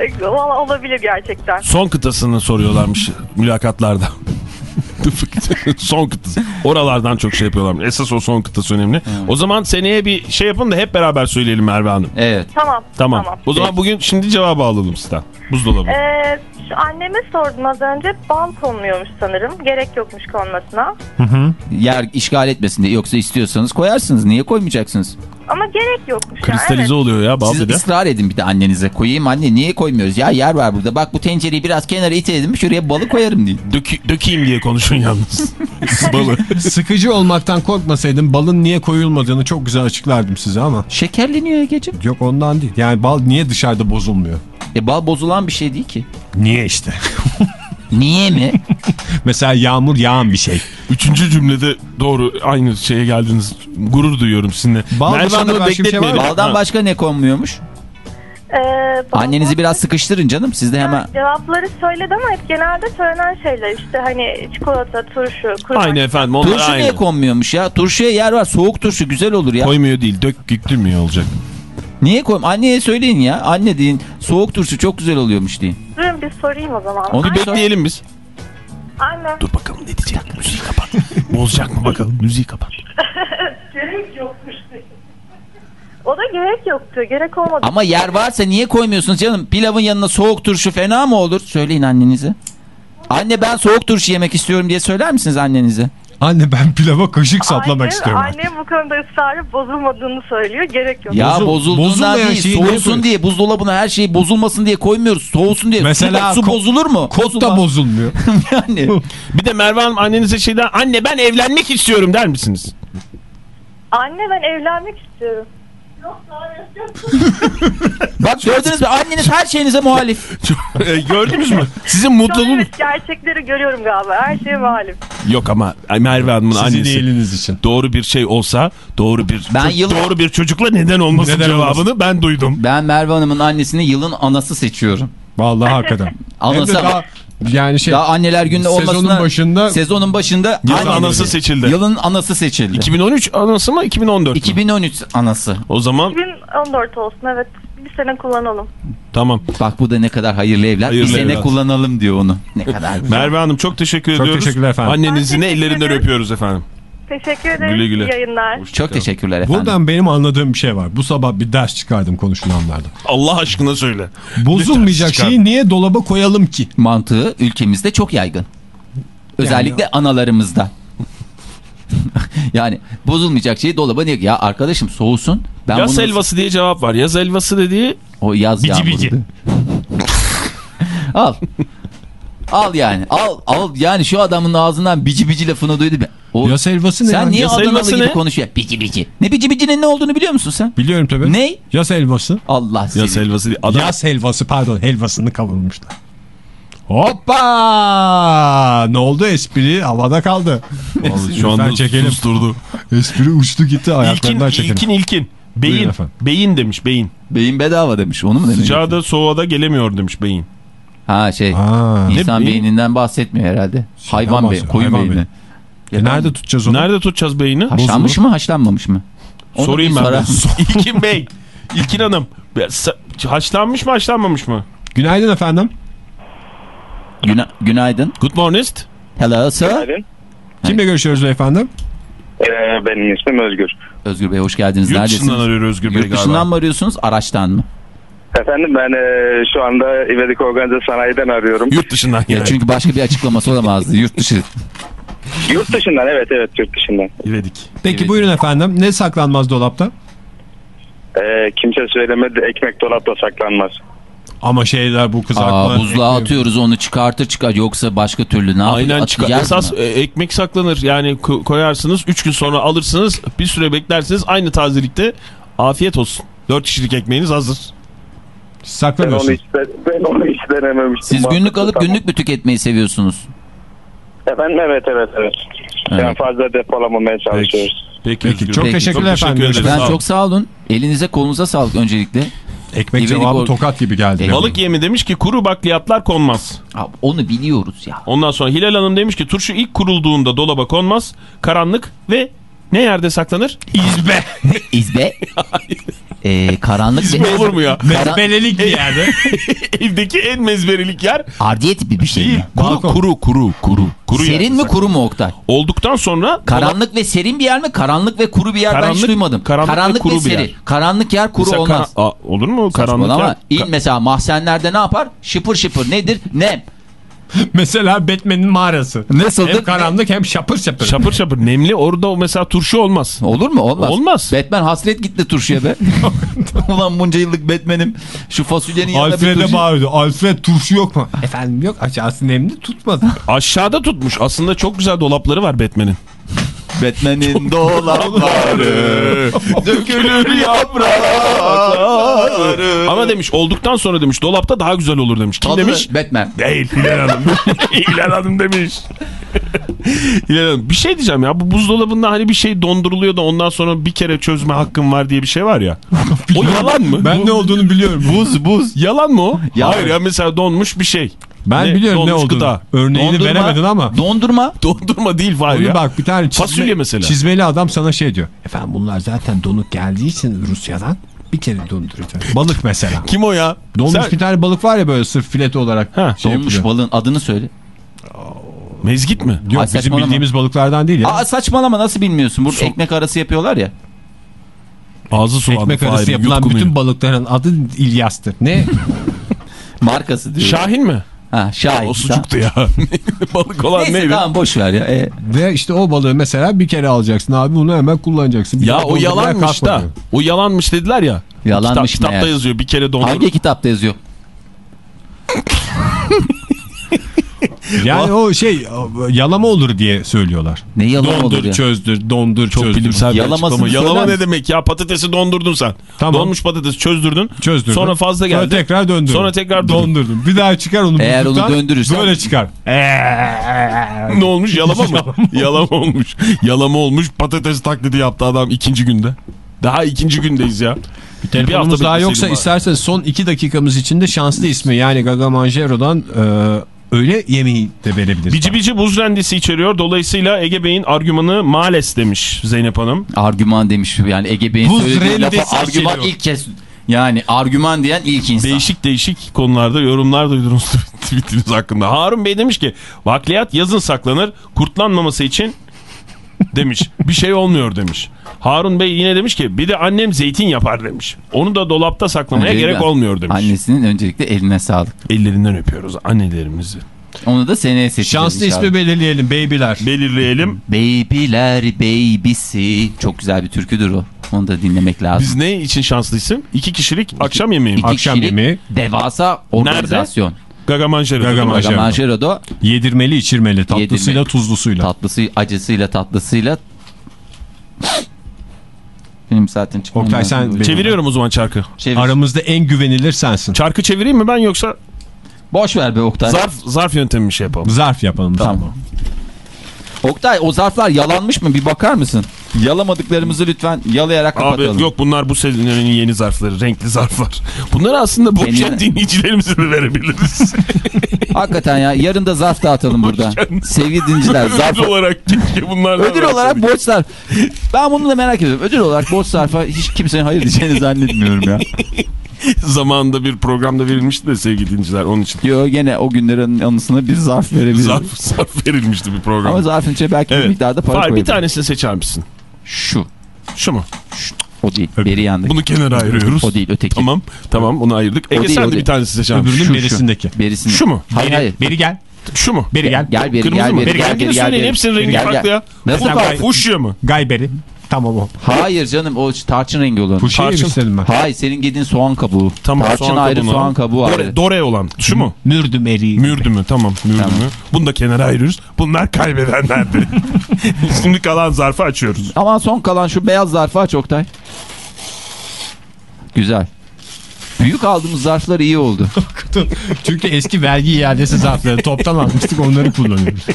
Ee, Valla olabilir gerçekten. Son kıtasını soruyorlarmış mülakatlarda. son kıtası. Oralardan çok şey yapıyorlar. Esas o son kıtası önemli. O zaman seneye bir şey yapın da hep beraber söyleyelim Merve Hanım. Evet. Tamam. Tamam. Tamam. O zaman bugün şimdi cevabı alalım sizden. Buzdolabı. Ee, şu anneme sordum az önce. Bal konmuyormuş sanırım. Gerek yokmuş konmasına. Yer işgal etmesin diye. Yoksa istiyorsanız koyarsınız. Niye koymayacaksınız? Ama gerek yokmuş. Kristalize yani. oluyor ya bal Siz de. ısrar edin bir de annenize. Koyayım anne niye koymuyoruz? Ya yer var burada. Bak bu tencereyi biraz kenara iteledim. Şuraya balı koyarım diye. Dökü- dökeyim diye konuşun yalnız. Balı. Sıkıcı olmaktan korkmasaydım balın niye koyulmadığını çok güzel açıklardım size ama. Şekerleniyor Ege'ciğim. Yok ondan değil. Yani bal niye dışarıda bozulmuyor? E bal bozulan bir şey değil ki. Niye işte? Niye mi? Mesela yağmur yağan bir şey. Üçüncü cümlede doğru aynı şeye geldiniz. Gurur duyuyorum sizinle. Bal Merve şey bekletmeyelim. Baldan Ha. başka ne konmuyormuş? Ee, Annenizi biraz sıkıştırın canım. Siz de hemen... Cevapları söyledi ama hep genelde söylenen şeyler işte hani çikolata, turşu, kuru Aynı efendim. Onlar Turşu aynı. niye konmuyor ya? Turşuya yer var. Soğuk turşu güzel olur ya. Koymuyor değil. Dök güktürmüyor olacak. Niye koym? Anneye söyleyin ya. Anne deyin. Soğuk turşu çok güzel oluyormuş deyin. Durun bir sorayım o zaman. Onu Bir bekleyelim biz. Anne. Dur bakalım ne diyecek. Müziği kapat. Bozacak mı bakalım. Müziği kapat. Gerek yokmuş. O da gerek yoktu. Gerek olmadı. Ama yer varsa niye koymuyorsunuz canım? Pilavın yanına soğuk turşu fena mı olur? Söyleyin annenize. Anne ben soğuk turşu yemek istiyorum diye söyler misiniz annenize? Anne ben pilava kaşık saplamak Annem- istiyorum. Annem bu konuda ısrarı bozulmadığını söylüyor. Gerek yok. Ya Bozul- bozulduğundan değil şeyi soğusun diye buzdolabına her şeyi bozulmasın diye koymuyoruz. Soğusun diye. Mesela su, bozulur mu? Kot da bozulmuyor. yani. Bir de Merve Hanım annenize şeyden anne ben evlenmek istiyorum der misiniz? Anne ben evlenmek istiyorum. Bak gördünüz mü? Anneniz her şeyinize muhalif. E, Gördünüz mü? Sizin mutluluğunuz... evet, gerçekleri görüyorum galiba. Her şeye malum. Yok ama Merve Hanım'ın Sizin annesi iyiliğiniz için. doğru bir şey olsa doğru bir Ben yıl- doğru bir çocukla neden olmasın Neden cevabını olmasın? ben duydum. Ben Merve Hanım'ın annesini yılın anası seçiyorum. Vallahi hakikaten. Hem Anası daha yani şey Daha anneler günü sezonun olmasına başında sezonun başında Yılın anne- anası seçildi. Yılın anası seçildi. 2013 anası mı 2014 mü? 2013 anası. O zaman 2014 olsun evet. Bir sene kullanalım. tamam. Bak bu da ne kadar hayırlı evlat. Hayırlı bir sene evlat. kullanalım diyor onu. Ne kadar güzel. Merve Hanım çok teşekkür Çok ediyoruz. teşekkürler efendim. Annenizin Ben teşekkür ellerinden öpüyoruz efendim. Teşekkür ederim. Güle güle. İyi yayınlar. Çok teşekkürler efendim. buradan benim anladığım bir şey var. Bu sabah bir ders çıkardım konuşulanlardan. Allah aşkına söyle. Bozulmayacak şeyi niye dolaba koyalım ki? Mantığı ülkemizde çok yaygın. Özellikle analarımızda. yani bozulmayacak şeyi dolaba niye? Ya arkadaşım soğusun. Ben Yaz bunu... helvası diye cevap var. Yaz helvası dediği O yaz Bici yağmuru. bici. al. Al yani. Al al yani şu adamın ağzından bici bici lafını duydu. O, Yas helvası ne? sen ya? niye Yas Adanalı gibi ne? konuşuyor? Bici bici. Ne bici bicinin ne olduğunu biliyor musun sen? Biliyorum tabii. Ne? Yas helvası. Allah seni. yaz helvası değil. Adam Yas helvası pardon helvasını kavurmuşlar. Hoppa! Ne oldu espri havada kaldı. Vallahi şu anda çekelim. susturdu. Espri uçtu gitti ayaklarından çekelim. ilkin ilkin. Beyin. Beyin demiş beyin. Beyin bedava demiş. Onu mu demek? Sıcağı da soğuğa da gelemiyor demiş beyin. Ha şey. Aa, İnsan Ne beyninden bahsetmiyor herhalde. Hayvan beyni, koyun hayvan beyni. e nerede tutacağız onu? Nerede tutacağız beyni? Haşlanmış mı haşlanmamış mı? Onu Sorayım ben. İlkin Bey. İlkin Hanım. Haşlanmış mı haşlanmamış mı? Günaydın efendim. Güna- günaydın. Good morning. Hello sir. Günaydın. Kimle görüşüyoruz beyefendi? Ee, benim ismim Özgür. Özgür Bey hoş geldiniz. Yurt dışından arıyor Özgür Bey Yurt galiba. dışından mı arıyorsunuz araçtan mı? Efendim ben e, şu anda İvedik Organize Sanayi'den arıyorum. Yurt dışından Ya çünkü başka bir açıklaması olamazdı. Yurt dışı. Yurt dışından evet evet yurt dışından. İvedik. Peki Evet. buyurun efendim. Ne saklanmaz dolapta? Ee, kimse söylemedi ekmek dolapta saklanmaz. Ama şeyler bu kızartma. Aa, buzluğa ekmeği- atıyoruz onu çıkartır çıkar. Yoksa başka türlü ne Aynen çıkar. Atacağız Esas mı? e, ekmek saklanır. Yani ko- koyarsınız 3 gün sonra alırsınız. Bir süre beklersiniz aynı tazelikte. Afiyet olsun. 4 kişilik ekmeğiniz hazır. Ben onu Saklamıyorsun. hiç, ben onu hiç denememiştim. Siz günlük alıp Tamam. günlük mü tüketmeyi seviyorsunuz? Efendim evet evet evet. Evet. Yani fazla depolamamaya çalışıyoruz. Peki. Peki, Özgür çok Bey. teşekkürler efendim. ederiz. Ben çok sağ olun. Elinize kolunuza sağlık öncelikle. Ekmek İvedik cevabı or- tokat gibi geldi. Balık yemi demiş ki kuru bakliyatlar konmaz. Abi, onu biliyoruz ya. Ondan sonra Hilal Hanım demiş ki turşu ilk kurulduğunda dolaba konmaz. Karanlık ve ne yerde saklanır? İzbe. İzbe. Ee, karanlık İzbe ve... olur mu ya? Karan- bir yerde. Evdeki en mezberilik yer Ardiye tipi bir şey değil. mi? Kuru, kuru kuru kuru. kuru Serin mi kuru mu Oktay? Olduktan sonra Karanlık ve serin bir yer mi? Karanlık ve kuru bir yer ben hiç Karanlık- duymadım. karanlık ve kuru bir seri. yer. Karanlık yer kuru Mesela olmaz. kara- Aa, olur mu karanlık Saçmalama. yer? İl Ka- mesela mahzenlerde ne yapar? Şıpır şıpır nedir? Nem. Mesela Batman'in mağarası. Nasıldır? Hem karanlık hem şapır şapır. Şapır şapır nemli orada mesela turşu olmaz. Olur mu? Olmaz. Olmaz. Batman hasret gitti turşuya be. Ulan bunca yıllık Batman'im. Şu fasulyenin yanına bir Alfred'e turşu. bağırdı. Alfred turşu yok mu? Efendim yok aşağısı nemli tutmadı. Aşağıda tutmuş. Aslında çok güzel dolapları var Batman'in. Batman'in dolapları dökülür yaprakları. Ama demiş olduktan sonra demiş dolapta daha güzel olur demiş. Kim Adı demiş? Batman. Değil Hilal Hanım. Hilal Hanım demiş. Hilal Hanım bir şey diyeceğim ya bu buzdolabında hani bir şey donduruluyor da ondan sonra bir kere çözme hakkım var diye bir şey var ya. o yalan mı? Ben ne olduğunu biliyorum. Buz buz. Yalan mı o? Yalan. Hayır ya mesela donmuş bir şey. Ben Ne? biliyorum ne olduğunu. gıda. Örneğini Dondurma. veremedin ama. Dondurma. Dondurma değil var ya. bak bir tane çizme, Fasulye mesela. çizmeli adam sana şey diyor. Efendim bunlar zaten donuk geldiği için Rusya'dan bir kere donduracağız. Balık mesela. Kim o ya? Donmuş Sen- bir tane balık var ya böyle sırf fileto olarak. Ha, şey Donmuş yapılıyor. balığın adını söyle. Mezgit mi? Yok Ay, bizim bildiğimiz balıklardan değil ya. Aa saçmalama nasıl bilmiyorsun? Burada Çok- ekmek arası yapıyorlar ya. Ağzı sulandı. Ekmek arası Fahir'in, yapılan bütün balıkların adı İlyas'tır. Ne? Markası diyor. Şahin mi? Ha Şahin. O sucuktu ya. Balık olan Neyse neydi? tamam boş ver ya. E, Ve işte o balığı mesela bir kere alacaksın abi bunu hemen kullanacaksın. Bir Ya o yalanmış da. O yalanmış dediler ya. Yalanmış Kitap, kitapta yazıyor bir kere dondur. hangi kitapta yazıyor? Yani o şey yalama olur diye söylüyorlar. Ne yalan olur Dondur, çözdür, dondur, Çok çözdür. bilimsel bir Yalamasını. Yalama ne demek ya? Patatesi dondurdun sen. Tamam. Donmuş patatesi çözdürdün. Çözdürdün. Sonra fazla geldi. Sonra tekrar döndürdün. Sonra tekrar dondurdun. Bir daha çıkar onu Eğer onu döndürürsen- Böyle çıkar. ne olmuş? Yalama mı? Yalama olmuş. Yalama olmuş. Patates taklidi yaptı adam ikinci günde. Daha ikinci gündeyiz ya. Bir Telefonumuz hafta daha yoksa bari. isterseniz son iki dakikamız içinde şanslı ismi yani Gaga Manjero'dan e, öyle yemeği de verebiliriz. Bici bici buz rendesi içeriyor. Dolayısıyla Ege Bey'in argümanı males demiş Zeynep Hanım. Argüman demiş yani Ege Bey'in Buz söylediği lafı rendesi argüman içeriyor. ilk kez yani argüman diyen ilk insan. Değişik değişik konularda yorumlar duydunuz tweetiniz hakkında. Harun Bey demiş ki bakliyat yazın saklanır kurtlanmaması için demiş. Bir şey olmuyor demiş. Harun Bey yine demiş ki bir de annem zeytin yapar demiş. Onu da dolapta saklamaya Öncelikle gerek olmuyor demiş. Annesinin öncelikle eline sağlık. Ellerinden öpüyoruz annelerimizi. Onu da seneye seçeceğiz Şanslı inşallah. ismi belirleyelim beybiler. Belirleyelim. Babyler babysi. Çok güzel bir türküdür o. Onu da dinlemek lazım. Biz ne için şanslı isim? İki kişilik akşam yemeği? İki akşam kişilik yemeği. Devasa organizasyon. Gaga Manjero. Gaga değil mi? Manjero. Gaga Manjero'da Yedirmeli içirmeli tatlısıyla Yedirme- tuzlusuyla. tatlısı, acısıyla tatlısıyla benim zaten çıkmam Oktay, sen-. Çeviriyorum o zaman çarkı. Çevir. Aramızda en güvenilir sensin. Çarkı çevireyim mi ben yoksa Boş ver be Oktay. zarf zarf yöntemi mi şey yapalım? Zarf yapalım. Tamam. Oktay o zarflar yalanmış mı bir bakar mısın? Yalamadıklarımızı lütfen yalayarak kapatalım. Abi yok bunlar bu senenin yeni zarfları. Renkli zarflar. Bunları aslında boşayan Kendine- dinleyicilerimize de verebiliriz. Hakikaten ya yarın da zarf dağıtalım burada. Sevgili dinciler zarf Ödül olarak bunlardan Ödül olarak borç zarf. Ben bunu da merak ediyorum. Ödül olarak borç zarfa hiç kimsenin hayır diyeceğini zannetmiyorum ya. Zamanında bir programda verilmişti de sevgili dinleyiciler onun için. Yo gene o günlerin anısına bir zarf verebiliriz. Zarf, zarf verilmişti bir program. Ama zarfın içine belki bir evet. miktarda para Fahir, bir koyabiliriz. tanesini seçer misin? Şu. Şu mu? O değil. Beri yandık. Bunu kenara ayırıyoruz. O değil öteki. Tamam. Tamam bunu ayırdık. Ege değil, sen de bir değil. tanesi seçer misin? Öbürünün Şu, berisindeki. Berisini. Şu mu? Hayır hayır. Beri gel. Şu mu? Beri gel. Gel beri Kırmızı gel mı? beri gel beri gel. söyleyin beri. hepsinin rengi Gel, farklı gel. ya. Nasıl Fuşya- mı? Gay beri. Tamam o. Hayır canım o tarçın rengi olan. Tarçın. istedim ben. Hayır senin giydiğin soğan kabuğu. Tamam. tarçın soğan ayrı kabuğunu soğan kabuğu Dore, ayrı. Dore olan. Şu mu? Mürdüm eri. Mürdü mü? Tamam. Mürdü Tamam. mü? Bunu da kenara ayırıyoruz. Bunlar kaybedenlerdi. Şimdi kalan zarfı açıyoruz. Ama son kalan şu beyaz zarfı aç Oktay. Güzel. Büyük aldığımız zarflar iyi oldu. Çünkü eski vergi iadesi zarfları toptan almıştık onları kullanıyoruz.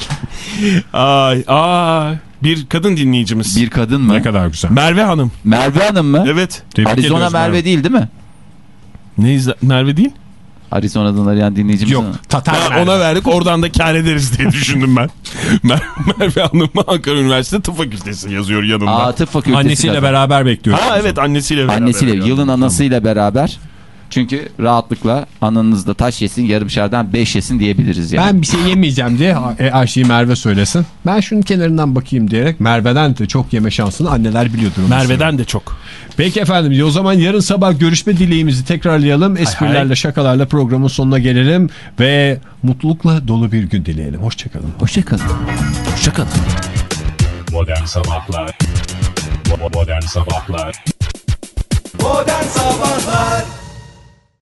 Ay ay. Bir kadın dinleyicimiz. Bir kadın mı? Ne kadar güzel. Merve Hanım. Merve Hanım mı? Evet. Tebrik Arizona Merve, Merve. değil değil mi? Ne Merve değil? Arizona'dan arayan dinleyicimiz. Yok. Tatar Ha, Merve. ona verdik oradan da kar ederiz diye düşündüm ben. Mer Merve Hanım Ankara Üniversitesi Tıp Fakültesi yazıyor yanında. Aa tıp fakültesi. Annesiyle kadın. beraber bekliyoruz. ha evet annesiyle beraber. Annesiyle yılın anasıyla beraber. Çünkü rahatlıkla ananızda taş yesin yarımşardan beş yesin diyebiliriz yani. Ben bir şey yemeyeceğim diye e, Ayşe'yi Merve söylesin. Ben şunun kenarından bakayım diyerek Merve'den de çok yeme şansını anneler biliyordur. Merve'den de çok. Peki efendim o zaman yarın sabah görüşme dileğimizi tekrarlayalım. Esprilerle şakalarla programın sonuna gelelim ve mutlulukla dolu bir gün dileyelim. Hoşçakalın. Hoşçakalın. Hoşçakalın. Modern Sabahlar Bo- Modern Sabahlar